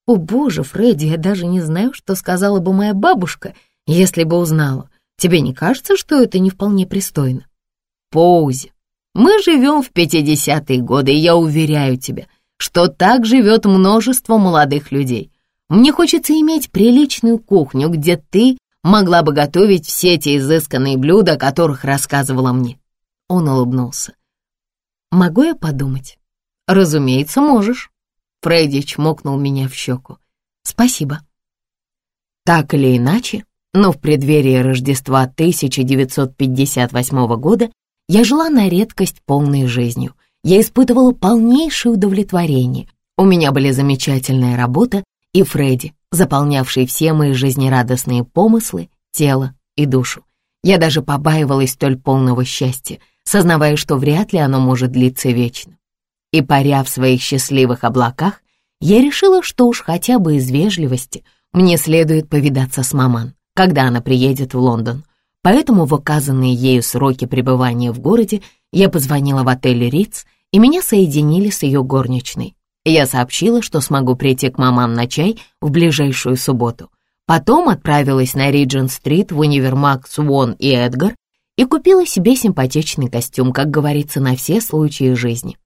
«О боже, Фредди, я даже не знаю, что сказала бы моя бабушка, если бы узнала. Тебе не кажется, что это не вполне пристойно?» «Поузи, мы живем в 50-е годы, и я уверяю тебя, что так живет множество молодых людей. Мне хочется иметь приличную кухню, где ты могла бы готовить все те изысканные блюда, о которых рассказывала мне». Он улыбнулся. «Могу я подумать?» «Разумеется, можешь». Фредди чмокнул меня в щеку. «Спасибо». Так или иначе, но в преддверии Рождества 1958 года я жила на редкость полной жизнью. Я испытывала полнейшее удовлетворение. У меня были замечательная работа и Фредди, заполнявший все мои жизнерадостные помыслы, тело и душу. Я даже побаивалась столь полного счастья, сознавая, что вряд ли оно может длиться вечно. И паря в своих счастливых облаках, я решила, что уж хотя бы из вежливости мне следует повидаться с маман, когда она приедет в Лондон. Поэтому в указанные ею сроки пребывания в городе я позвонила в отель «Риц», и меня соединили с ее горничной. Я сообщила, что смогу прийти к мамам на чай в ближайшую субботу. Потом отправилась на Риджин-стрит в универмаг Свон и Эдгар и купила себе симпатичный костюм, как говорится, на все случаи жизни.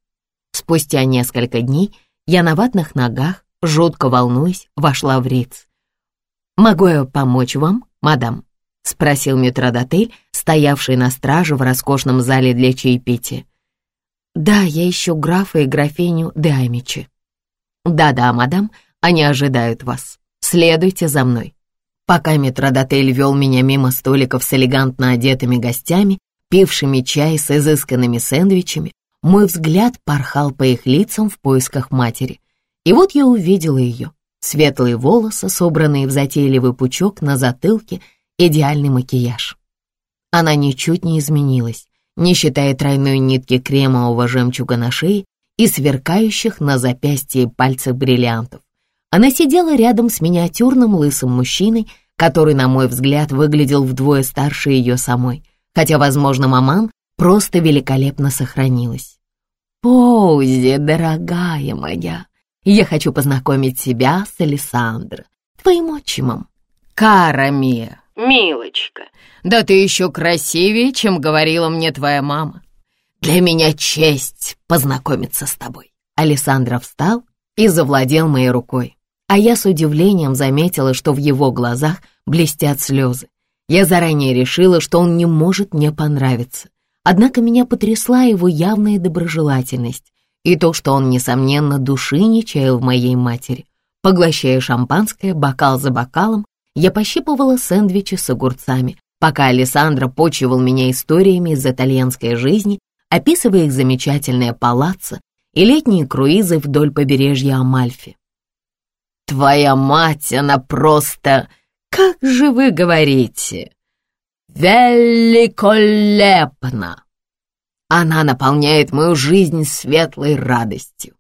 Спустя несколько дней я на ватных ногах, жутко волнуясь, вошла в Риц. «Могу я помочь вам, мадам?» — спросил метродотель, стоявший на страже в роскошном зале для чаепития. «Да, я ищу графа и графиню Деамичи». «Да-да, мадам, они ожидают вас. Следуйте за мной». Пока метродотель вел меня мимо столиков с элегантно одетыми гостями, пившими чай с изысканными сэндвичами, мой взгляд порхал по их лицам в поисках матери. И вот я увидела ее. Светлые волосы, собранные в затейливый пучок на затылке — идеальный макияж. Она ничуть не изменилась, не считая тройной нитки кремового жемчуга на шее и сверкающих на запястье и пальцах бриллиантов. Она сидела рядом с миниатюрным лысым мужчиной, который, на мой взгляд, выглядел вдвое старше ее самой, хотя, возможно, маман просто великолепно сохранилась. «Поузи, дорогая моя, я хочу познакомить тебя с Александром, твоим отчимом. Кара Мия, «Милочка, да ты еще красивее, чем говорила мне твоя мама. Для меня честь познакомиться с тобой». Александра встал и завладел моей рукой, а я с удивлением заметила, что в его глазах блестят слезы. Я заранее решила, что он не может мне понравиться. Однако меня потрясла его явная доброжелательность и то, что он, несомненно, души не чаял в моей матери. Поглощая шампанское бокал за бокалом, я пощипывала сэндвичи с огурцами, пока Александра почивал меня историями из итальянской жизни, описывая их замечательное палаццо и летние круизы вдоль побережья Амальфи. «Твоя мать, она просто... Как же вы говорите? Великолепно! Она наполняет мою жизнь светлой радостью».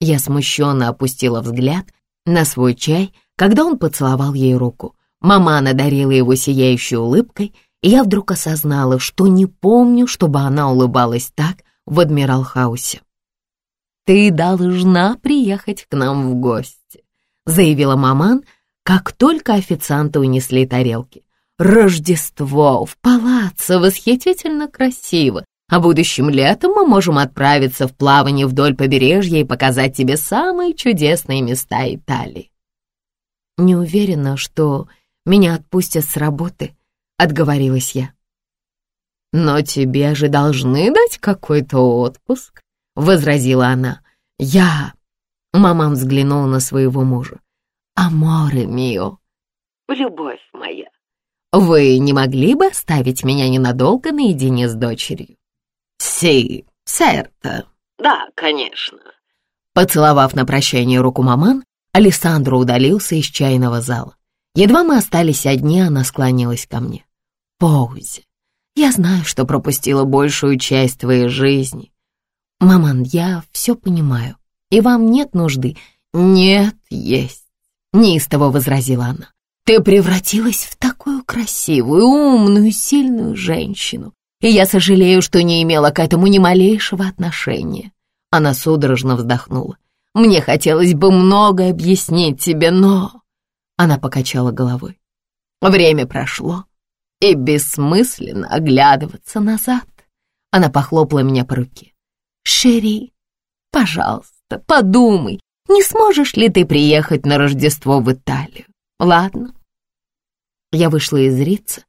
Я смущенно опустила взгляд на свой чай, когда он поцеловал ей руку. Мама надарила его сияющей улыбкой, и я вдруг осознала, что не помню, чтобы она улыбалась так в Адмирал-хаусе. «Ты должна приехать к нам в гости», — заявила маман, как только официанты унесли тарелки. «Рождество в палаце восхитительно красиво, а будущим летом мы можем отправиться в плавание вдоль побережья и показать тебе самые чудесные места Италии». Не уверена, что меня отпустят с работы», — отговорилась я. «Но тебе же должны дать какой-то отпуск», — возразила она. «Я...» — мама взглянула на своего мужа. «Аморе мио». «Любовь моя». «Вы не могли бы оставить меня ненадолго наедине с дочерью?» «Си, серто». «Да, конечно». Поцеловав на прощание руку маман, Александр удалился из чайного зала. Едва мы остались одни, она склонилась ко мне. «Поузи, я знаю, что пропустила большую часть твоей жизни. Маман, я все понимаю, и вам нет нужды». «Нет, есть», — неистово возразила она. «Ты превратилась в такую красивую, умную, сильную женщину, и я сожалею, что не имела к этому ни малейшего отношения». Она судорожно вздохнула. «Мне хотелось бы многое объяснить тебе, но...» Она покачала головой. «Время прошло, и бессмысленно оглядываться назад». Она похлопала меня по руке. «Шерри, пожалуйста, подумай, не сможешь ли ты приехать на Рождество в Италию? Ладно?» Я вышла из Рица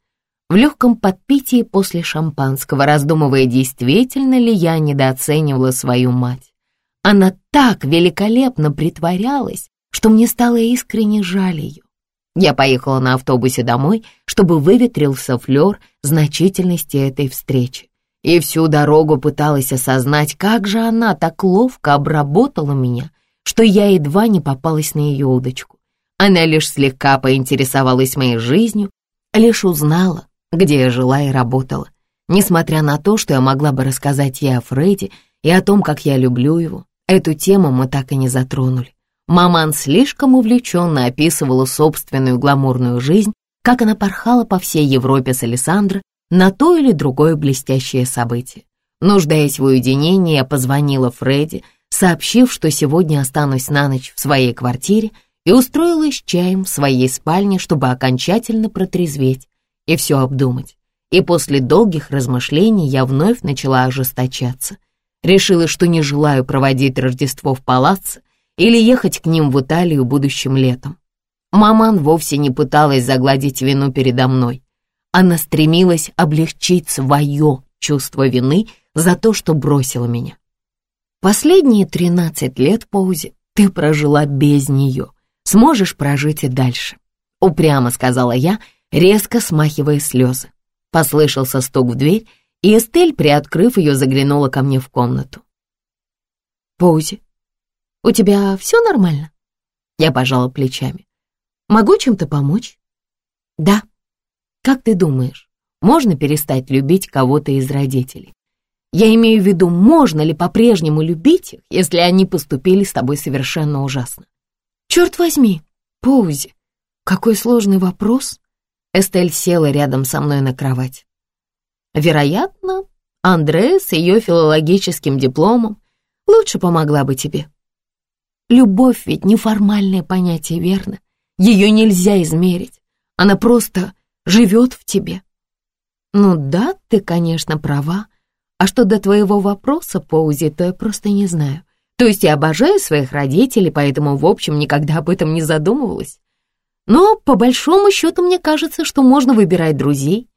в легком подпитии после шампанского, раздумывая, действительно ли я недооценивала свою мать. Она так великолепно притворялась, что мне стало искренне жаль ее. Я поехала на автобусе домой, чтобы выветрился флёр значительности этой встречи. И всю дорогу пыталась осознать, как же она так ловко обработала меня, что я едва не попалась на ее удочку. Она лишь слегка поинтересовалась моей жизнью, лишь узнала, где я жила и работала. Несмотря на то, что я могла бы рассказать ей о Фредди и о том, как я люблю его, эту тему мы так и не затронули. Маман слишком увлеченно описывала собственную гламурную жизнь, как она порхала по всей Европе с Александра на то или другое блестящее событие. Нуждаясь в уединении, я позвонила Фредди, сообщив, что сегодня останусь на ночь в своей квартире и устроилась чаем в своей спальне, чтобы окончательно протрезветь и все обдумать. И после долгих размышлений я вновь начала ожесточаться. Решила, что не желаю проводить Рождество в палаце или ехать к ним в Италию будущим летом. Маман вовсе не пыталась загладить вину передо мной. Она стремилась облегчить свое чувство вины за то, что бросила меня. Последние тринадцать лет, Паузи, ты прожила без нее. Сможешь прожить и дальше. Упрямо сказала я, резко смахивая слезы. Послышался стук в дверь, и Эстель, приоткрыв ее, заглянула ко мне в комнату. «Поузи, у тебя все нормально?» Я пожала плечами. «Могу чем-то помочь?» «Да. Как ты думаешь, можно перестать любить кого-то из родителей? Я имею в виду, можно ли по-прежнему любить их, если они поступили с тобой совершенно ужасно?» «Черт возьми, Поузи, какой сложный вопрос!» Эстель села рядом со мной на кровать. Вероятно, Андре с ее филологическим дипломом лучше помогла бы тебе. Любовь ведь неформальное понятие, верно? Ее нельзя измерить. Она просто живет в тебе. Ну да, ты, конечно, права. А что до твоего вопроса, Поузи, то я просто не знаю. То есть я обожаю своих родителей, поэтому, в общем, никогда об этом не задумывалась. Но, по большому счету, мне кажется, что можно выбирать друзей,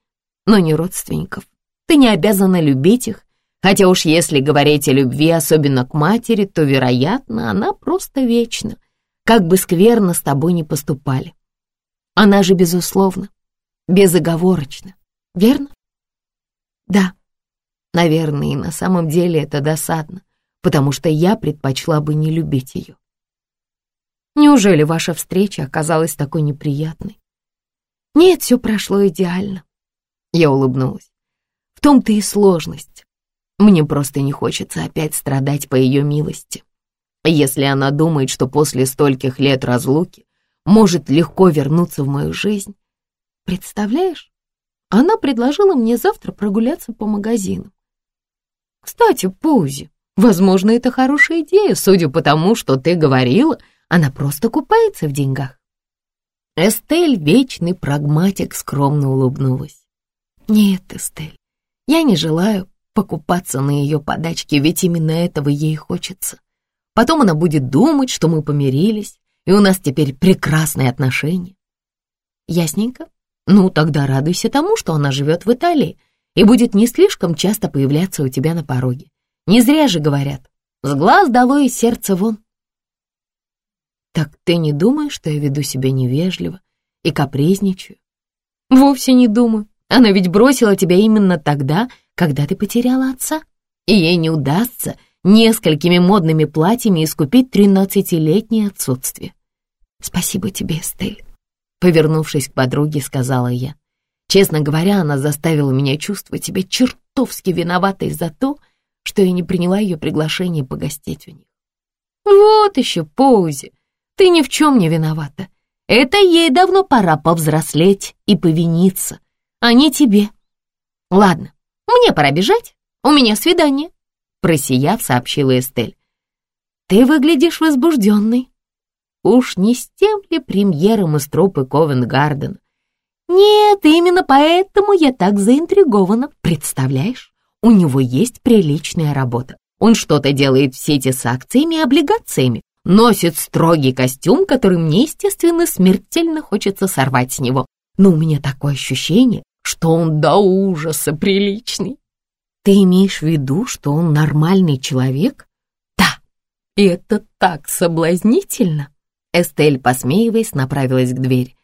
но не родственников. Ты не обязана любить их, хотя уж если говорить о любви, особенно к матери, то, вероятно, она просто вечна, как бы скверно с тобой не поступали. Она же, безусловно, безоговорочна, верно? Да, наверное, и на самом деле это досадно, потому что я предпочла бы не любить ее. Неужели ваша встреча оказалась такой неприятной? Нет, все прошло идеально. Я улыбнулась. В том-то и сложность. Мне просто не хочется опять страдать по ее милости. Если она думает, что после стольких лет разлуки может легко вернуться в мою жизнь, представляешь, она предложила мне завтра прогуляться по магазинам. Кстати, Пузи, возможно, это хорошая идея, судя по тому, что ты говорила — она просто купается в деньгах. Эстель, вечный прагматик, скромно улыбнулась. Нет, Эстель, я не желаю покупаться на ее подачки, ведь именно этого ей хочется. Потом она будет думать, что мы помирились, и у нас теперь прекрасные отношения. Ясненько? Ну, тогда радуйся тому, что она живет в Италии и будет не слишком часто появляться у тебя на пороге. Не зря же говорят, с глаз долой и сердце вон. «Так ты не думаешь, что я веду себя невежливо и капризничаю?» «Вовсе не думаю. Она ведь бросила тебя именно тогда, когда ты потеряла отца, и ей не удастся несколькими модными платьями искупить тринадцатилетнее отсутствие. Спасибо тебе, Эстель», — повернувшись к подруге, сказала я. Честно говоря, она заставила меня чувствовать себя чертовски виноватой за то, что я не приняла ее приглашение погостить у них. «Вот еще Поузи, ты ни в чем не виновата. Это ей давно пора повзрослеть и повиниться, а не тебе. Ладно, Мне пора бежать, у меня свидание», — просияв, сообщила Эстель. «Ты выглядишь возбужденной. Уж не с тем ли премьером из трупы Ковент-Гарден? Нет, именно поэтому я так заинтригована, представляешь? У него есть приличная работа. Он что-то делает в сети с акциями и облигациями, носит строгий костюм, который мне, естественно, смертельно хочется сорвать с него. Но у меня такое ощущение, что он до ужаса приличный. Ты имеешь в виду, что он нормальный человек? Да, и это так соблазнительно. Эстель, посмеиваясь, направилась к двери.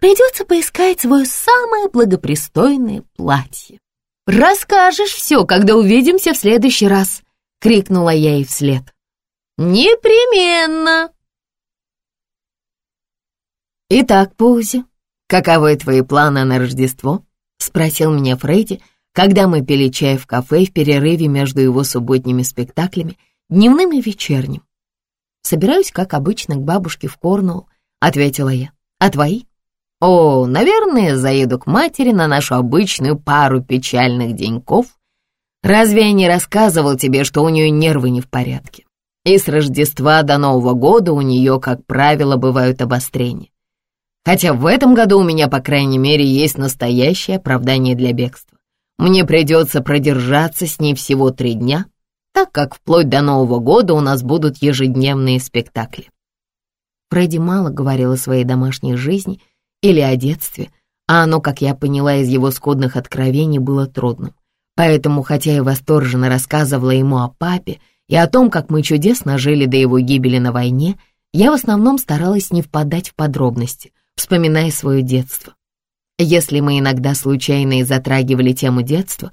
Придется поискать свое самое благопристойное платье. «Расскажешь все, когда увидимся в следующий раз!» — крикнула я ей вслед. «Непременно!» «Итак, Пузи, каковы твои планы на Рождество?» — спросил меня Фредди, когда мы пили чай в кафе в перерыве между его субботними спектаклями, дневным и вечерним. «Собираюсь, как обычно, к бабушке в Корнуолл», — ответила я. «А твои?» «О, наверное, заеду к матери на нашу обычную пару печальных деньков. Разве я не рассказывал тебе, что у нее нервы не в порядке? И с Рождества до Нового года у нее, как правило, бывают обострения. Хотя в этом году у меня, по крайней мере, есть настоящее оправдание для бегства. Мне придется продержаться с ней всего три дня, так как вплоть до Нового года у нас будут ежедневные спектакли. Фредди мало говорил о своей домашней жизни или о детстве, а оно, как я поняла из его скудных откровений, было трудным. Поэтому, хотя я восторженно рассказывала ему о папе и о том, как мы чудесно жили до его гибели на войне, я в основном старалась не впадать в подробности, вспоминая свое детство. Если мы иногда случайно и затрагивали тему детства,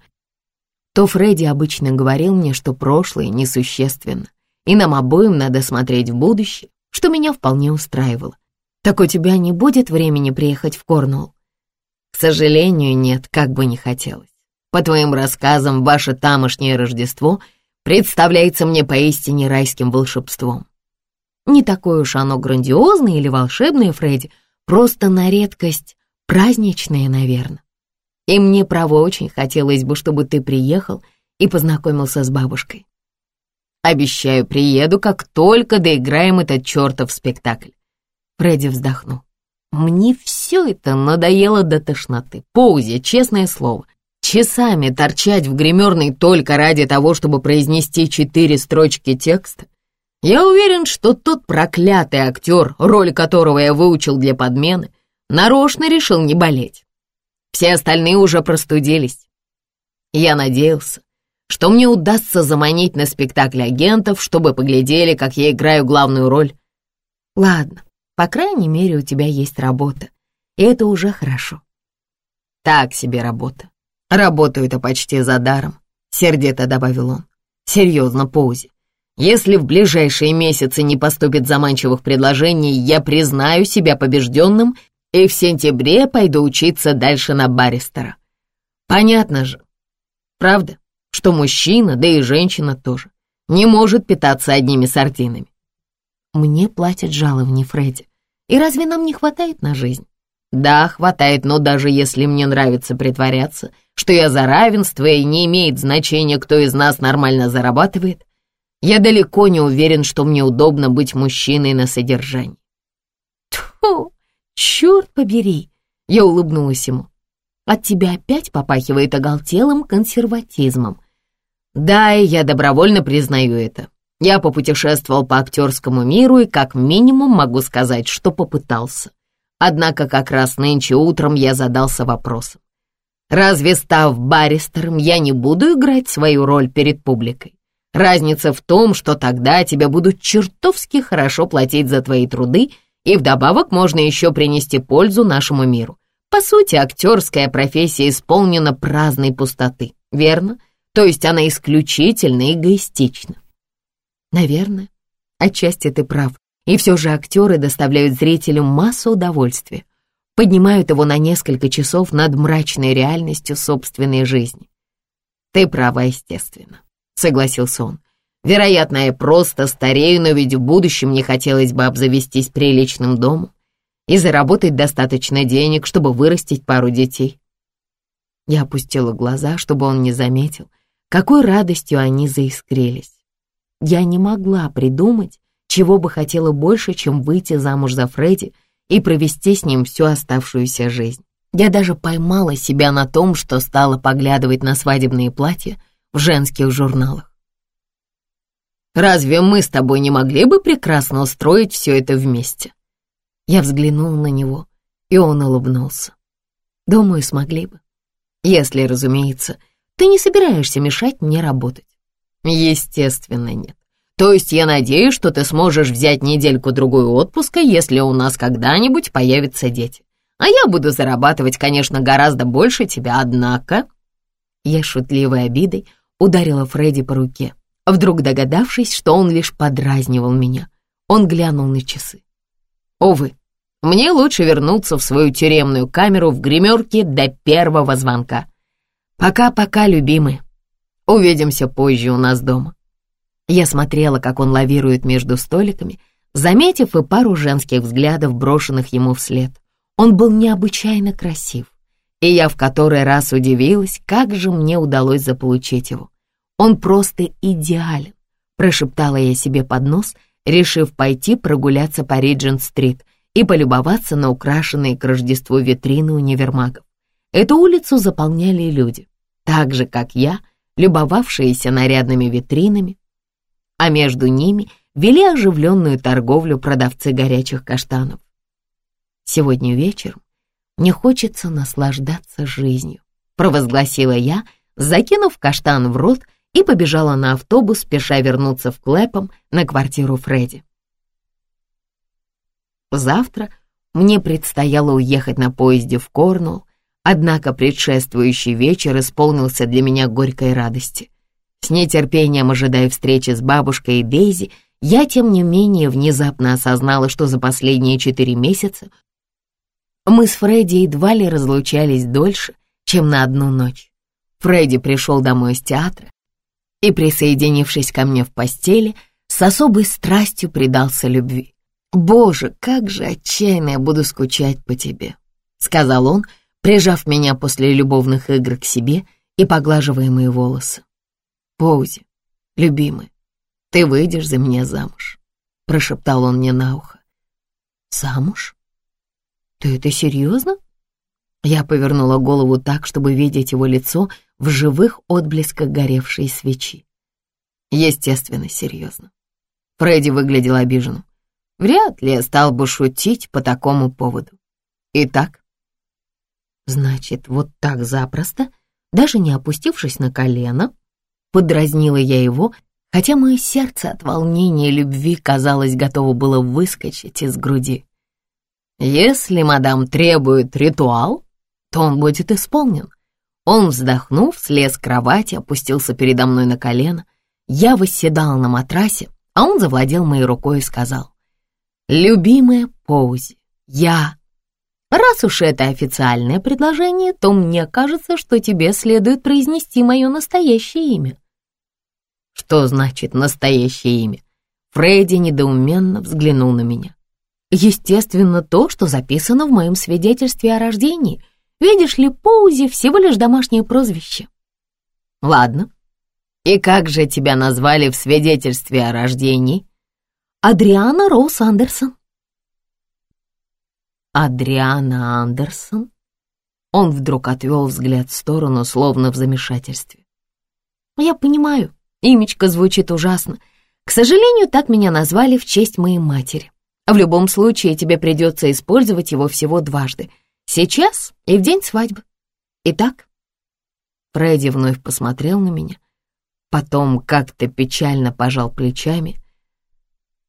то Фредди обычно говорил мне, что прошлое несущественно, и нам обоим надо смотреть в будущее, что меня вполне устраивало. Так у тебя не будет времени приехать в Корнуолл? К сожалению, нет, как бы не хотелось. По твоим рассказам, ваше тамошнее Рождество представляется мне поистине райским волшебством. Не такое уж оно грандиозное или волшебное, Фредди, просто на редкость праздничное, наверное. И мне, право, очень хотелось бы, чтобы ты приехал и познакомился с бабушкой. Обещаю, приеду, как только доиграем этот чертов спектакль. Фредди вздохнул. Мне все это надоело до тошноты. Поузе, честное слово. Часами торчать в гримерной только ради того, чтобы произнести четыре строчки текста. Я уверен, что тот проклятый актер, роль которого я выучил для подмены, нарочно решил не болеть. Все остальные уже простудились. Я надеялся, что мне удастся заманить на спектакль агентов, чтобы поглядели, как я играю главную роль. Ладно, по крайней мере, у тебя есть работа, и это уже хорошо. Так себе работа. Работаю-то почти за даром, сердито добавил он. Серьезно, Поузи. Если в ближайшие месяцы не поступит заманчивых предложений, я признаю себя побежденным и в сентябре пойду учиться дальше на баристера. Понятно же, правда, что мужчина, да и женщина тоже, не может питаться одними сардинами. Мне платят жаловни, Фредди. И разве нам не хватает на жизнь? Да, хватает, но даже если мне нравится притворяться, что я за равенство и не имеет значения, кто из нас нормально зарабатывает, я далеко не уверен, что мне удобно быть мужчиной на содержании. Тьфу! «Черт побери!» — я улыбнулась ему. «От тебя опять попахивает оголтелым консерватизмом». «Да, и я добровольно признаю это. Я попутешествовал по актерскому миру и как минимум могу сказать, что попытался. Однако как раз нынче утром я задался вопросом. Разве став баристером, я не буду играть свою роль перед публикой? Разница в том, что тогда тебе будут чертовски хорошо платить за твои труды — и вдобавок можно еще принести пользу нашему миру. По сути, актерская профессия исполнена праздной пустоты, верно? То есть она исключительно эгоистична. Наверное, отчасти ты прав. И все же актеры доставляют зрителю массу удовольствия, поднимают его на несколько часов над мрачной реальностью собственной жизни. Ты права, естественно, согласился он. Вероятно, я просто старею, но ведь в будущем мне хотелось бы обзавестись приличным домом и заработать достаточно денег, чтобы вырастить пару детей. Я опустила глаза, чтобы он не заметил, какой радостью они заискрились. Я не могла придумать, чего бы хотела больше, чем выйти замуж за Фредди и провести с ним всю оставшуюся жизнь. Я даже поймала себя на том, что стала поглядывать на свадебные платья в женских журналах. «Разве мы с тобой не могли бы прекрасно устроить все это вместе?» Я взглянула на него, и он улыбнулся. «Думаю, смогли бы. Если, разумеется, ты не собираешься мешать мне работать». «Естественно, нет. То есть я надеюсь, что ты сможешь взять недельку-другую отпуска, если у нас когда-нибудь появятся дети. А я буду зарабатывать, конечно, гораздо больше тебя, однако...» Я шутливой обидой ударила Фредди по руке, вдруг догадавшись, что он лишь подразнивал меня. Он глянул на часы. «Увы, мне лучше вернуться в свою тюремную камеру в гримерке до первого звонка. Пока-пока, любимый. Увидимся позже у нас дома». Я смотрела, как он лавирует между столиками, заметив и пару женских взглядов, брошенных ему вслед. Он был необычайно красив, и я в который раз удивилась, как же мне удалось заполучить его. Он просто идеален, прошептала я себе под нос, решив пойти прогуляться по Риджент-стрит и полюбоваться на украшенные к Рождеству витрины универмагов. Эту улицу заполняли люди, так же, как я, любовавшиеся нарядными витринами, а между ними вели оживленную торговлю продавцы горячих каштанов. Сегодня вечером мне хочется наслаждаться жизнью, провозгласила я, закинув каштан в рот и побежала на автобус, спеша вернуться в Клэпом на квартиру Фредди. Завтра мне предстояло уехать на поезде в Корнуолл, однако предшествующий вечер исполнился для меня горькой радости. С нетерпением ожидая встречи с бабушкой и Дейзи, я, тем не менее, внезапно осознала, что за последние четыре месяца мы с Фредди едва ли разлучались дольше, чем на одну ночь. Фредди пришел домой из театра и, присоединившись ко мне в постели, с особой страстью предался любви. «Боже, как же отчаянно я буду скучать по тебе», — сказал он, прижав меня после любовных игр к себе и поглаживая мои волосы. Поузи, любимый, ты выйдешь за меня замуж», — прошептал он мне на ухо. «Замуж? Ты это серьезно?» Я повернула голову так, чтобы видеть его лицо в живых отблесках горевшей свечи. Естественно, серьезно. Фредди выглядел обиженным. Вряд ли я стал бы шутить по такому поводу. Итак? Значит, вот так запросто, даже не опустившись на колено, Подразнила я его, хотя мое сердце от волнения и любви, казалось, готово было выскочить из груди. «Если мадам требует ритуал, то он будет исполнен». Он, вздохнув, слез с кровати, опустился передо мной на колено. Я восседал на матрасе, а он завладел моей рукой и сказал, «Любимая Поузи, я...» «Раз уж это официальное предложение, то мне кажется, что тебе следует произнести мое настоящее имя. Что значит настоящее имя? Фредди недоуменно взглянул на меня. Естественно, то, что записано в моем свидетельстве о рождении. Видишь ли, Поузи всего лишь домашнее прозвище. Ладно. И как же тебя назвали в свидетельстве о рождении? Адриана Роуз Андерсон. Адриана Андерсон? Он вдруг отвел взгляд в сторону, словно в замешательстве. Я понимаю, Имечко звучит ужасно. К сожалению, так меня назвали в честь моей матери. В любом случае, тебе придется использовать его всего дважды. Сейчас и в день свадьбы. Итак, Фредди вновь посмотрел на меня, потом как-то печально пожал плечами.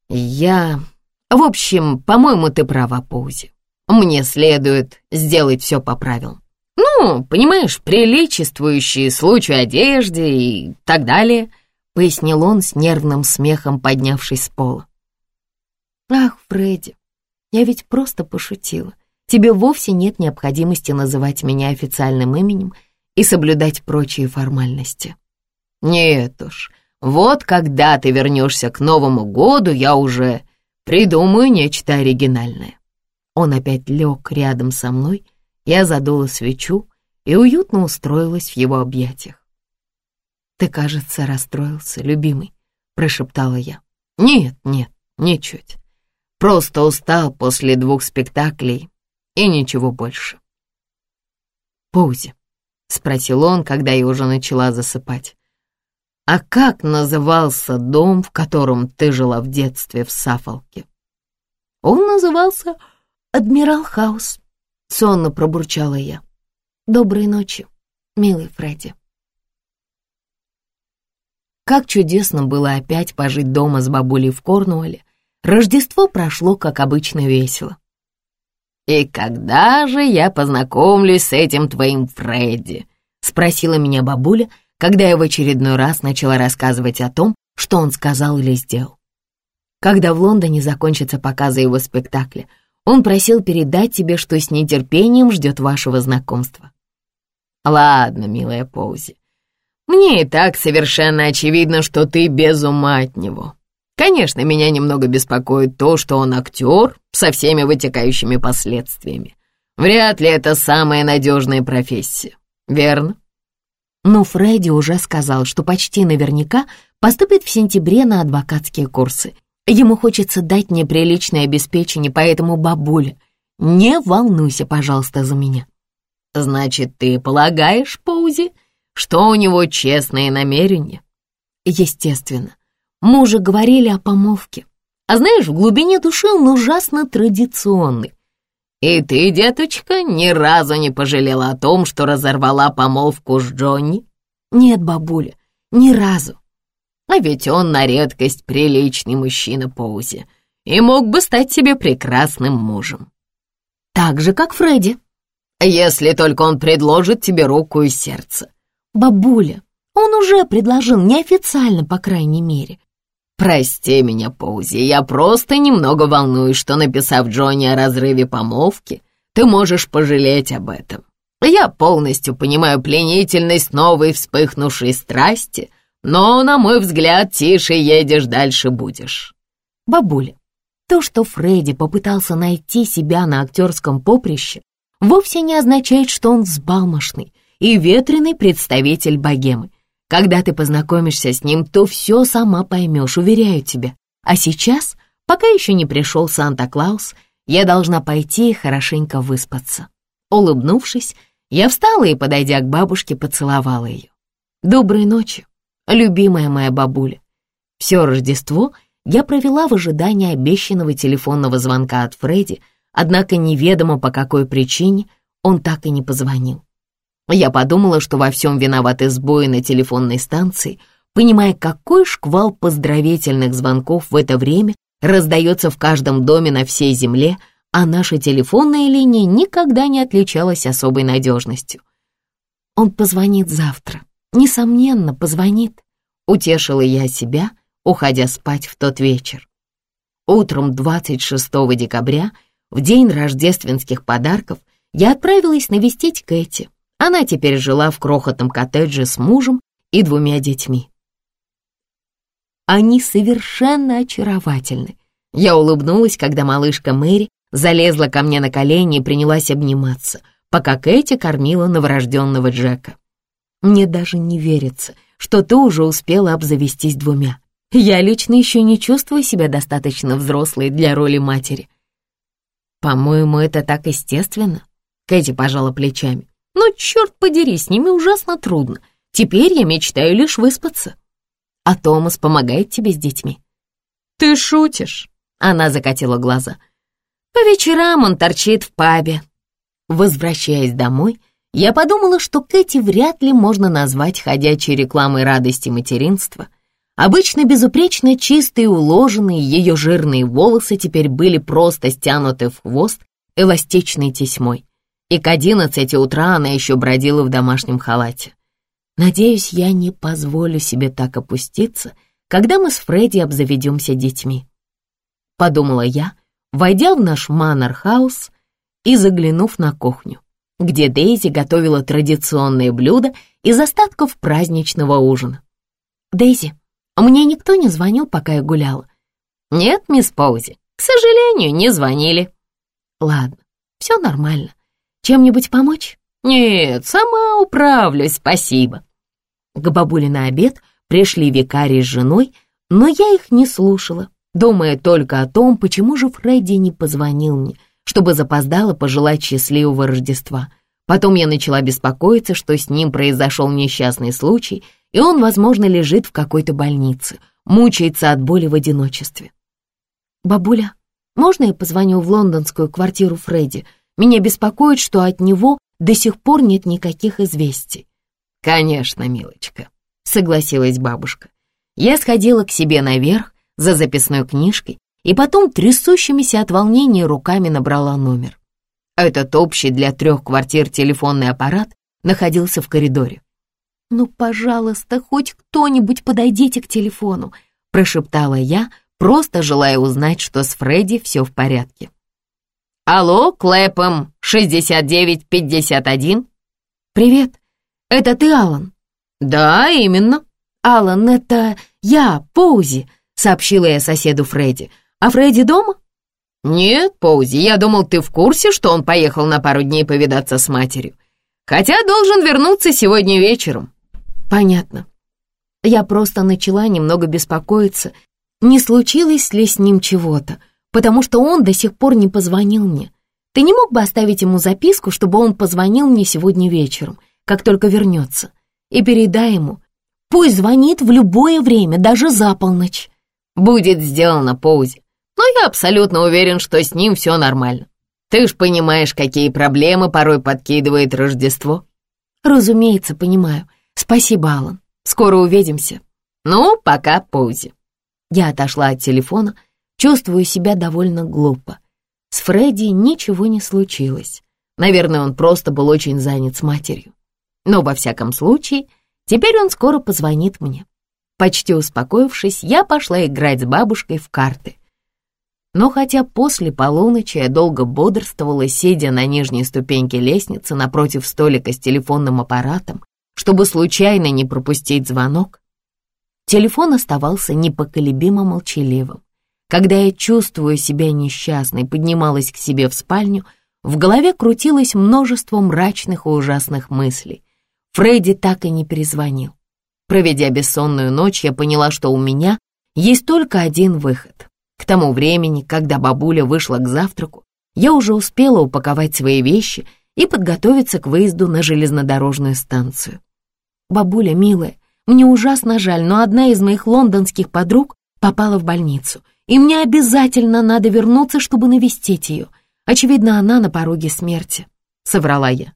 Я... В общем, по-моему, ты права, Паузи. Мне следует сделать все по правилам. Ну, понимаешь, приличествующие случаю одежде и так далее — пояснил он с нервным смехом, поднявшись с пола. «Ах, Фредди, я ведь просто пошутила. Тебе вовсе нет необходимости называть меня официальным именем и соблюдать прочие формальности». «Нет уж, вот когда ты вернешься к Новому году, я уже придумаю нечто оригинальное». Он опять лег рядом со мной, я задула свечу, и уютно устроилась в его объятиях. «Ты, кажется, расстроился, любимый», — прошептала я. «Нет, нет, ничуть. Просто устал после двух спектаклей и ничего больше». «Поузи», — спросил он, когда я уже начала засыпать. «А как назывался дом, в котором ты жила в детстве в Сафолке?» «Он назывался Адмирал Хаус», — сонно пробурчала я. «Доброй ночи, милый Фредди». Как чудесно было опять пожить дома с бабулей в Корнуолле. Рождество прошло, как обычно, весело. «И когда же я познакомлюсь с этим твоим Фредди?» — спросила меня бабуля, — когда я в очередной раз начала рассказывать о том, что он сказал или сделал. Когда в Лондоне закончатся показы его спектакля, он просил передать тебе, что с нетерпением ждет вашего знакомства. Ладно, милая Поузи, мне и так совершенно очевидно, что ты без ума от него. Конечно, меня немного беспокоит то, что он актер со всеми вытекающими последствиями. Вряд ли это самая надежная профессия, верно? Но Фредди уже сказал, что почти наверняка поступит в сентябре на адвокатские курсы. Ему хочется дать мне приличное обеспечение, поэтому, бабуля, не волнуйся, пожалуйста, за меня. Значит, ты полагаешь, Паузи, что у него честные намерения? Естественно. Мы уже говорили о помолвке. А знаешь, в глубине души он ужасно традиционный. «И ты, деточка, ни разу не пожалела о том, что разорвала помолвку с Джонни?» «Нет, бабуля, ни разу». «А ведь он на редкость приличный мужчина Поузи и мог бы стать себе прекрасным мужем». «Так же, как Фредди». «Если только он предложит тебе руку и сердце». «Бабуля, он уже предложил, неофициально, по крайней мере. «Прости меня, Поузи, я просто немного волнуюсь, что, написав Джонни о разрыве помолвки, ты можешь пожалеть об этом. Я полностью понимаю пленительность новой вспыхнувшей страсти, но, на мой взгляд, тише едешь, дальше будешь». Бабуля, то, что Фредди попытался найти себя на актерском поприще, вовсе не означает, что он взбалмошный и ветреный представитель богемы. Когда ты познакомишься с ним, то все сама поймешь, уверяю тебя. А сейчас, пока еще не пришел Санта-Клаус, я должна пойти и хорошенько выспаться. Улыбнувшись, я встала и, подойдя к бабушке, поцеловала ее. «Доброй ночи, любимая моя бабуля». Все Рождество я провела в ожидании обещанного телефонного звонка от Фредди, однако неведомо по какой причине он так и не позвонил. Я подумала, что во всем виноваты сбои на телефонной станции, понимая, какой шквал поздравительных звонков в это время раздается в каждом доме на всей земле, а наша телефонная линия никогда не отличалась особой надежностью. Он позвонит завтра, несомненно, позвонит. Утешила я себя, уходя спать в тот вечер. Утром 26 декабря, в день рождественских подарков, я отправилась навестить Кэти, она теперь жила в крохотном коттедже с мужем и двумя детьми. Они совершенно очаровательны. Я улыбнулась, когда малышка Мэри залезла ко мне на колени и принялась обниматься, пока Кэти кормила новорожденного Джека. Мне даже не верится, что ты уже успела обзавестись двумя. Я лично еще не чувствую себя достаточно взрослой для роли матери. По-моему, это так естественно. Кэти пожала плечами. Но, черт подери, с ними ужасно трудно. Теперь я мечтаю лишь выспаться. А Томас помогает тебе с детьми. Ты шутишь? Она закатила глаза. По вечерам он торчит в пабе. Возвращаясь домой, я подумала, что Кэти вряд ли можно назвать ходячей рекламой радости материнства. Обычно безупречно чистые уложенные ее жирные волосы теперь были просто стянуты в хвост эластичной тесьмой и к одиннадцати утра она еще бродила в домашнем халате. Надеюсь, я не позволю себе так опуститься, когда мы с Фредди обзаведемся детьми. Подумала я, войдя в наш манор-хаус и заглянув на кухню, где Дейзи готовила традиционные блюда из остатков праздничного ужина. «Дейзи, мне никто не звонил, пока я гуляла?» «Нет, мисс Паузи, к сожалению, не звонили». «Ладно, все нормально. Чем-нибудь помочь? «Нет, сама управлюсь, спасибо». К бабуле на обед пришли викарий с женой, но я их не слушала, думая только о том, почему же Фредди не позвонил мне, чтобы запоздало пожелать счастливого Рождества. Потом я начала беспокоиться, что с ним произошел несчастный случай, и он, возможно, лежит в какой-то больнице, мучается от боли в одиночестве. «Бабуля, можно я позвоню в лондонскую квартиру Фредди? Меня беспокоит, что от него до сих пор нет никаких известий». «Конечно, милочка», — согласилась бабушка. Я сходила к себе наверх за записной книжкой и потом трясущимися от волнения руками набрала номер. Этот общий для трех квартир телефонный аппарат находился в коридоре. «Ну, пожалуйста, хоть кто-нибудь подойдите к телефону», прошептала я, просто желая узнать, что с Фредди все в порядке. «Алло, Клэпом, 6951?» «Привет, это ты, Алан?» «Да, именно». «Алан, это я, Поузи», — сообщила я соседу Фредди. «А Фредди дома?» «Нет, Поузи, я думал, ты в курсе, что он поехал на пару дней повидаться с матерью. Хотя должен вернуться сегодня вечером». «Понятно. Я просто начала немного беспокоиться, не случилось ли с ним чего-то, потому что он до сих пор не позвонил мне. Ты не мог бы оставить ему записку, чтобы он позвонил мне сегодня вечером, как только вернется, и передай ему, пусть звонит в любое время, даже за полночь». «Будет сделано, Поузи но я абсолютно уверен, что с ним все нормально. Ты ж понимаешь, какие проблемы порой подкидывает Рождество». «Разумеется, понимаю. Спасибо, Алан. Скоро увидимся». «Ну, пока, Поузи». Я отошла от телефона, чувствую себя довольно глупо. С Фредди ничего не случилось. Наверное, он просто был очень занят с матерью. Но, во всяком случае, теперь он скоро позвонит мне. Почти успокоившись, я пошла играть с бабушкой в карты. Но хотя после полуночи я долго бодрствовала, сидя на нижней ступеньке лестницы напротив столика с телефонным аппаратом, чтобы случайно не пропустить звонок, телефон оставался непоколебимо молчаливым. Когда я, чувствуя себя несчастной, поднималась к себе в спальню, в голове крутилось множество мрачных и ужасных мыслей. Фредди так и не перезвонил. Проведя бессонную ночь, я поняла, что у меня есть только один выход к тому времени, когда бабуля вышла к завтраку, я уже успела упаковать свои вещи и подготовиться к выезду на железнодорожную станцию. «Бабуля, милая, мне ужасно жаль, но одна из моих лондонских подруг попала в больницу, и мне обязательно надо вернуться, чтобы навестить ее. Очевидно, она на пороге смерти», — соврала я.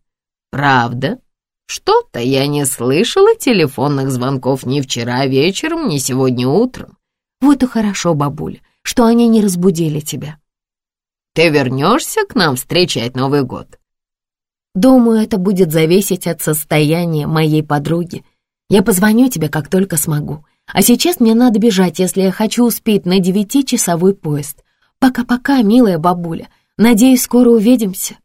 «Правда? Что-то я не слышала телефонных звонков ни вчера вечером, ни сегодня утром». «Вот и хорошо, бабуля что они не разбудили тебя. Ты вернешься к нам встречать Новый год? Думаю, это будет зависеть от состояния моей подруги. Я позвоню тебе, как только смогу. А сейчас мне надо бежать, если я хочу успеть на девятичасовой поезд. Пока-пока, милая бабуля. Надеюсь, скоро увидимся.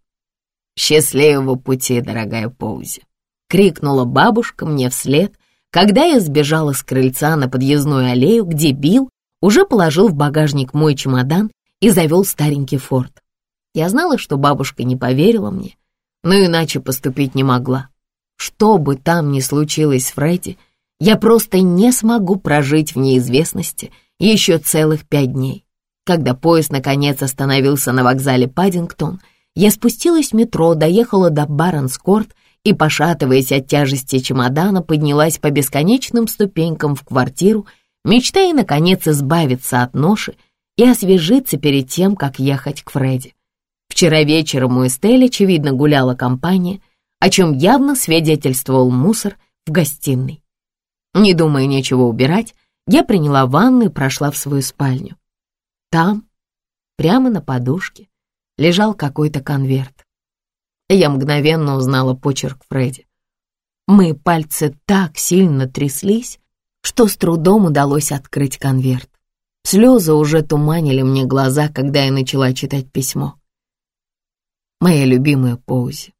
Счастливого пути, дорогая Поузи. Крикнула бабушка мне вслед, когда я сбежала с крыльца на подъездную аллею, где Билл уже положил в багажник мой чемодан и завел старенький форт. Я знала, что бабушка не поверила мне, но иначе поступить не могла. Что бы там ни случилось с Фредди, я просто не смогу прожить в неизвестности еще целых пять дней. Когда поезд наконец остановился на вокзале Паддингтон, я спустилась в метро, доехала до Баронскорт и, пошатываясь от тяжести чемодана, поднялась по бесконечным ступенькам в квартиру, мечтая, наконец, избавиться от ноши и освежиться перед тем, как ехать к Фредди. Вчера вечером у Эстель, очевидно, гуляла компания, о чем явно свидетельствовал мусор в гостиной. Не думая ничего убирать, я приняла ванну и прошла в свою спальню. Там, прямо на подушке, лежал какой-то конверт. Я мгновенно узнала почерк Фредди. Мои пальцы так сильно тряслись, что с трудом удалось открыть конверт. Слезы уже туманили мне глаза, когда я начала читать письмо. Моя любимая Поузи.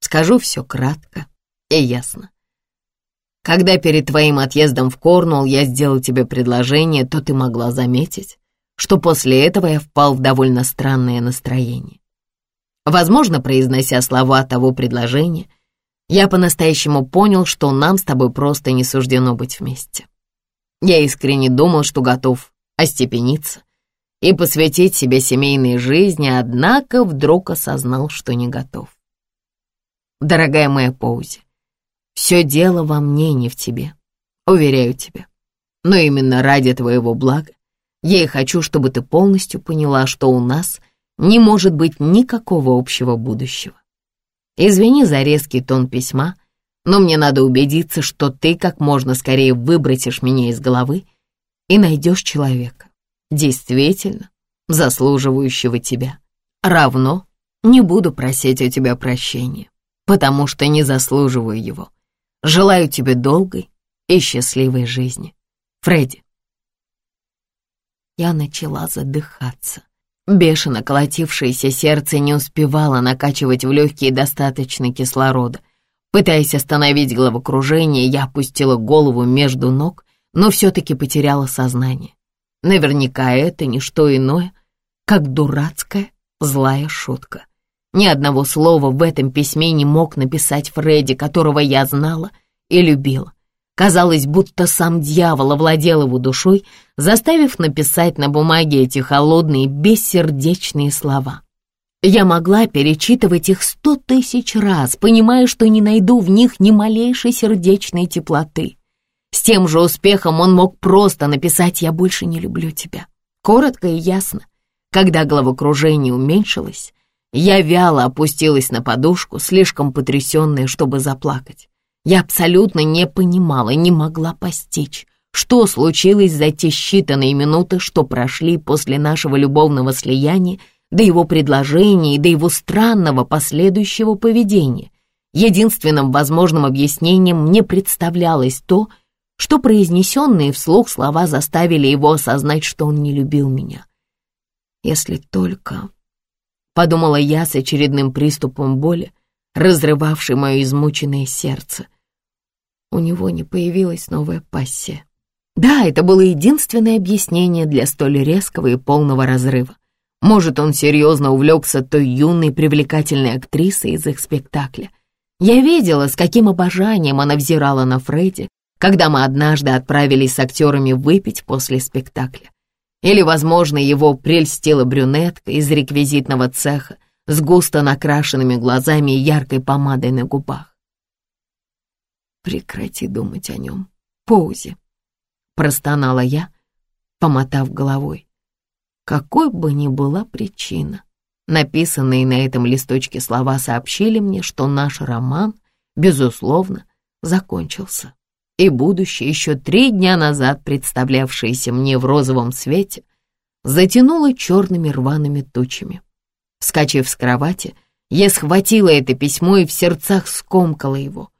Скажу все кратко и ясно. Когда перед твоим отъездом в Корнуолл я сделал тебе предложение, то ты могла заметить, что после этого я впал в довольно странное настроение. Возможно, произнося слова того предложения, я по-настоящему понял, что нам с тобой просто не суждено быть вместе. Я искренне думал, что готов остепениться и посвятить себе семейной жизни, однако вдруг осознал, что не готов. Дорогая моя Поузи, все дело во мне, не в тебе, уверяю тебя. Но именно ради твоего блага я и хочу, чтобы ты полностью поняла, что у нас не может быть никакого общего будущего. Извини за резкий тон письма, но мне надо убедиться, что ты как можно скорее выбросишь меня из головы и найдешь человека, действительно заслуживающего тебя. Равно не буду просить у тебя прощения, потому что не заслуживаю его. Желаю тебе долгой и счастливой жизни. Фредди. Я начала задыхаться. Бешено колотившееся сердце не успевало накачивать в легкие достаточно кислорода. Пытаясь остановить головокружение, я опустила голову между ног, но все-таки потеряла сознание. Наверняка это не что иное, как дурацкая злая шутка. Ни одного слова в этом письме не мог написать Фредди, которого я знала и любила. Казалось, будто сам дьявол овладел его душой, заставив написать на бумаге эти холодные, бессердечные слова. Я могла перечитывать их сто тысяч раз, понимая, что не найду в них ни малейшей сердечной теплоты. С тем же успехом он мог просто написать «Я больше не люблю тебя». Коротко и ясно. Когда головокружение уменьшилось, я вяло опустилась на подушку, слишком потрясенная, чтобы заплакать. Я абсолютно не понимала, не могла постичь, что случилось за те считанные минуты, что прошли после нашего любовного слияния, до его предложения и до его странного последующего поведения. Единственным возможным объяснением мне представлялось то, что произнесенные вслух слова заставили его осознать, что он не любил меня. Если только... Подумала я с очередным приступом боли, разрывавший мое измученное сердце. У него не появилась новая пассия. Да, это было единственное объяснение для столь резкого и полного разрыва. Может, он серьезно увлекся той юной привлекательной актрисой из их спектакля. Я видела, с каким обожанием она взирала на Фредди, когда мы однажды отправились с актерами выпить после спектакля. Или, возможно, его прельстила брюнетка из реквизитного цеха с густо накрашенными глазами и яркой помадой на губах. Прекрати думать о нем. Поузе. Простонала я, помотав головой. Какой бы ни была причина, написанные на этом листочке слова сообщили мне, что наш роман, безусловно, закончился. И будущее, еще три дня назад представлявшееся мне в розовом свете, затянуло черными рваными тучами. Вскочив с кровати, я схватила это письмо и в сердцах скомкала его.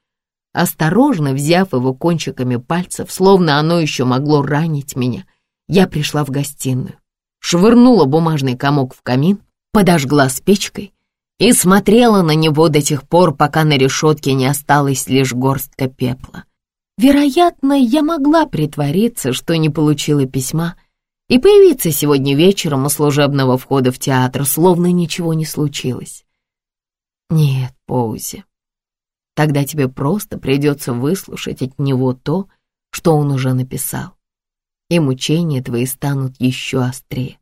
Осторожно взяв его кончиками пальцев, словно оно еще могло ранить меня, я пришла в гостиную, швырнула бумажный комок в камин, подожгла спичкой и смотрела на него до тех пор, пока на решетке не осталась лишь горстка пепла. Вероятно, я могла притвориться, что не получила письма, и появиться сегодня вечером у служебного входа в театр, словно ничего не случилось. Нет, Поузи, Тогда тебе просто придется выслушать от него то, что он уже написал, и мучения твои станут еще острее.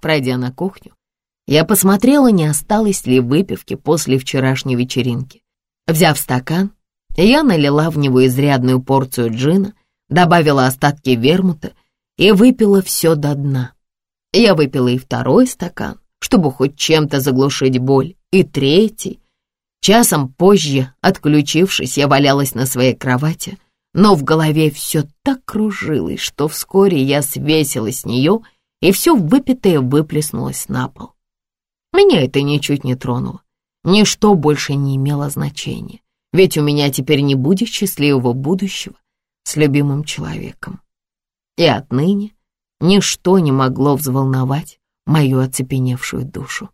Пройдя на кухню, я посмотрела, не осталось ли выпивки после вчерашней вечеринки. Взяв стакан, я налила в него изрядную порцию джина, добавила остатки вермута и выпила все до дна. Я выпила и второй стакан, чтобы хоть чем-то заглушить боль, и третий, Часом позже, отключившись, я валялась на своей кровати, но в голове все так кружилось, что вскоре я свесилась с нее, и все выпитое выплеснулось на пол. Меня это ничуть не тронуло. Ничто больше не имело значения, ведь у меня теперь не будет счастливого будущего с любимым человеком. И отныне ничто не могло взволновать мою оцепеневшую душу.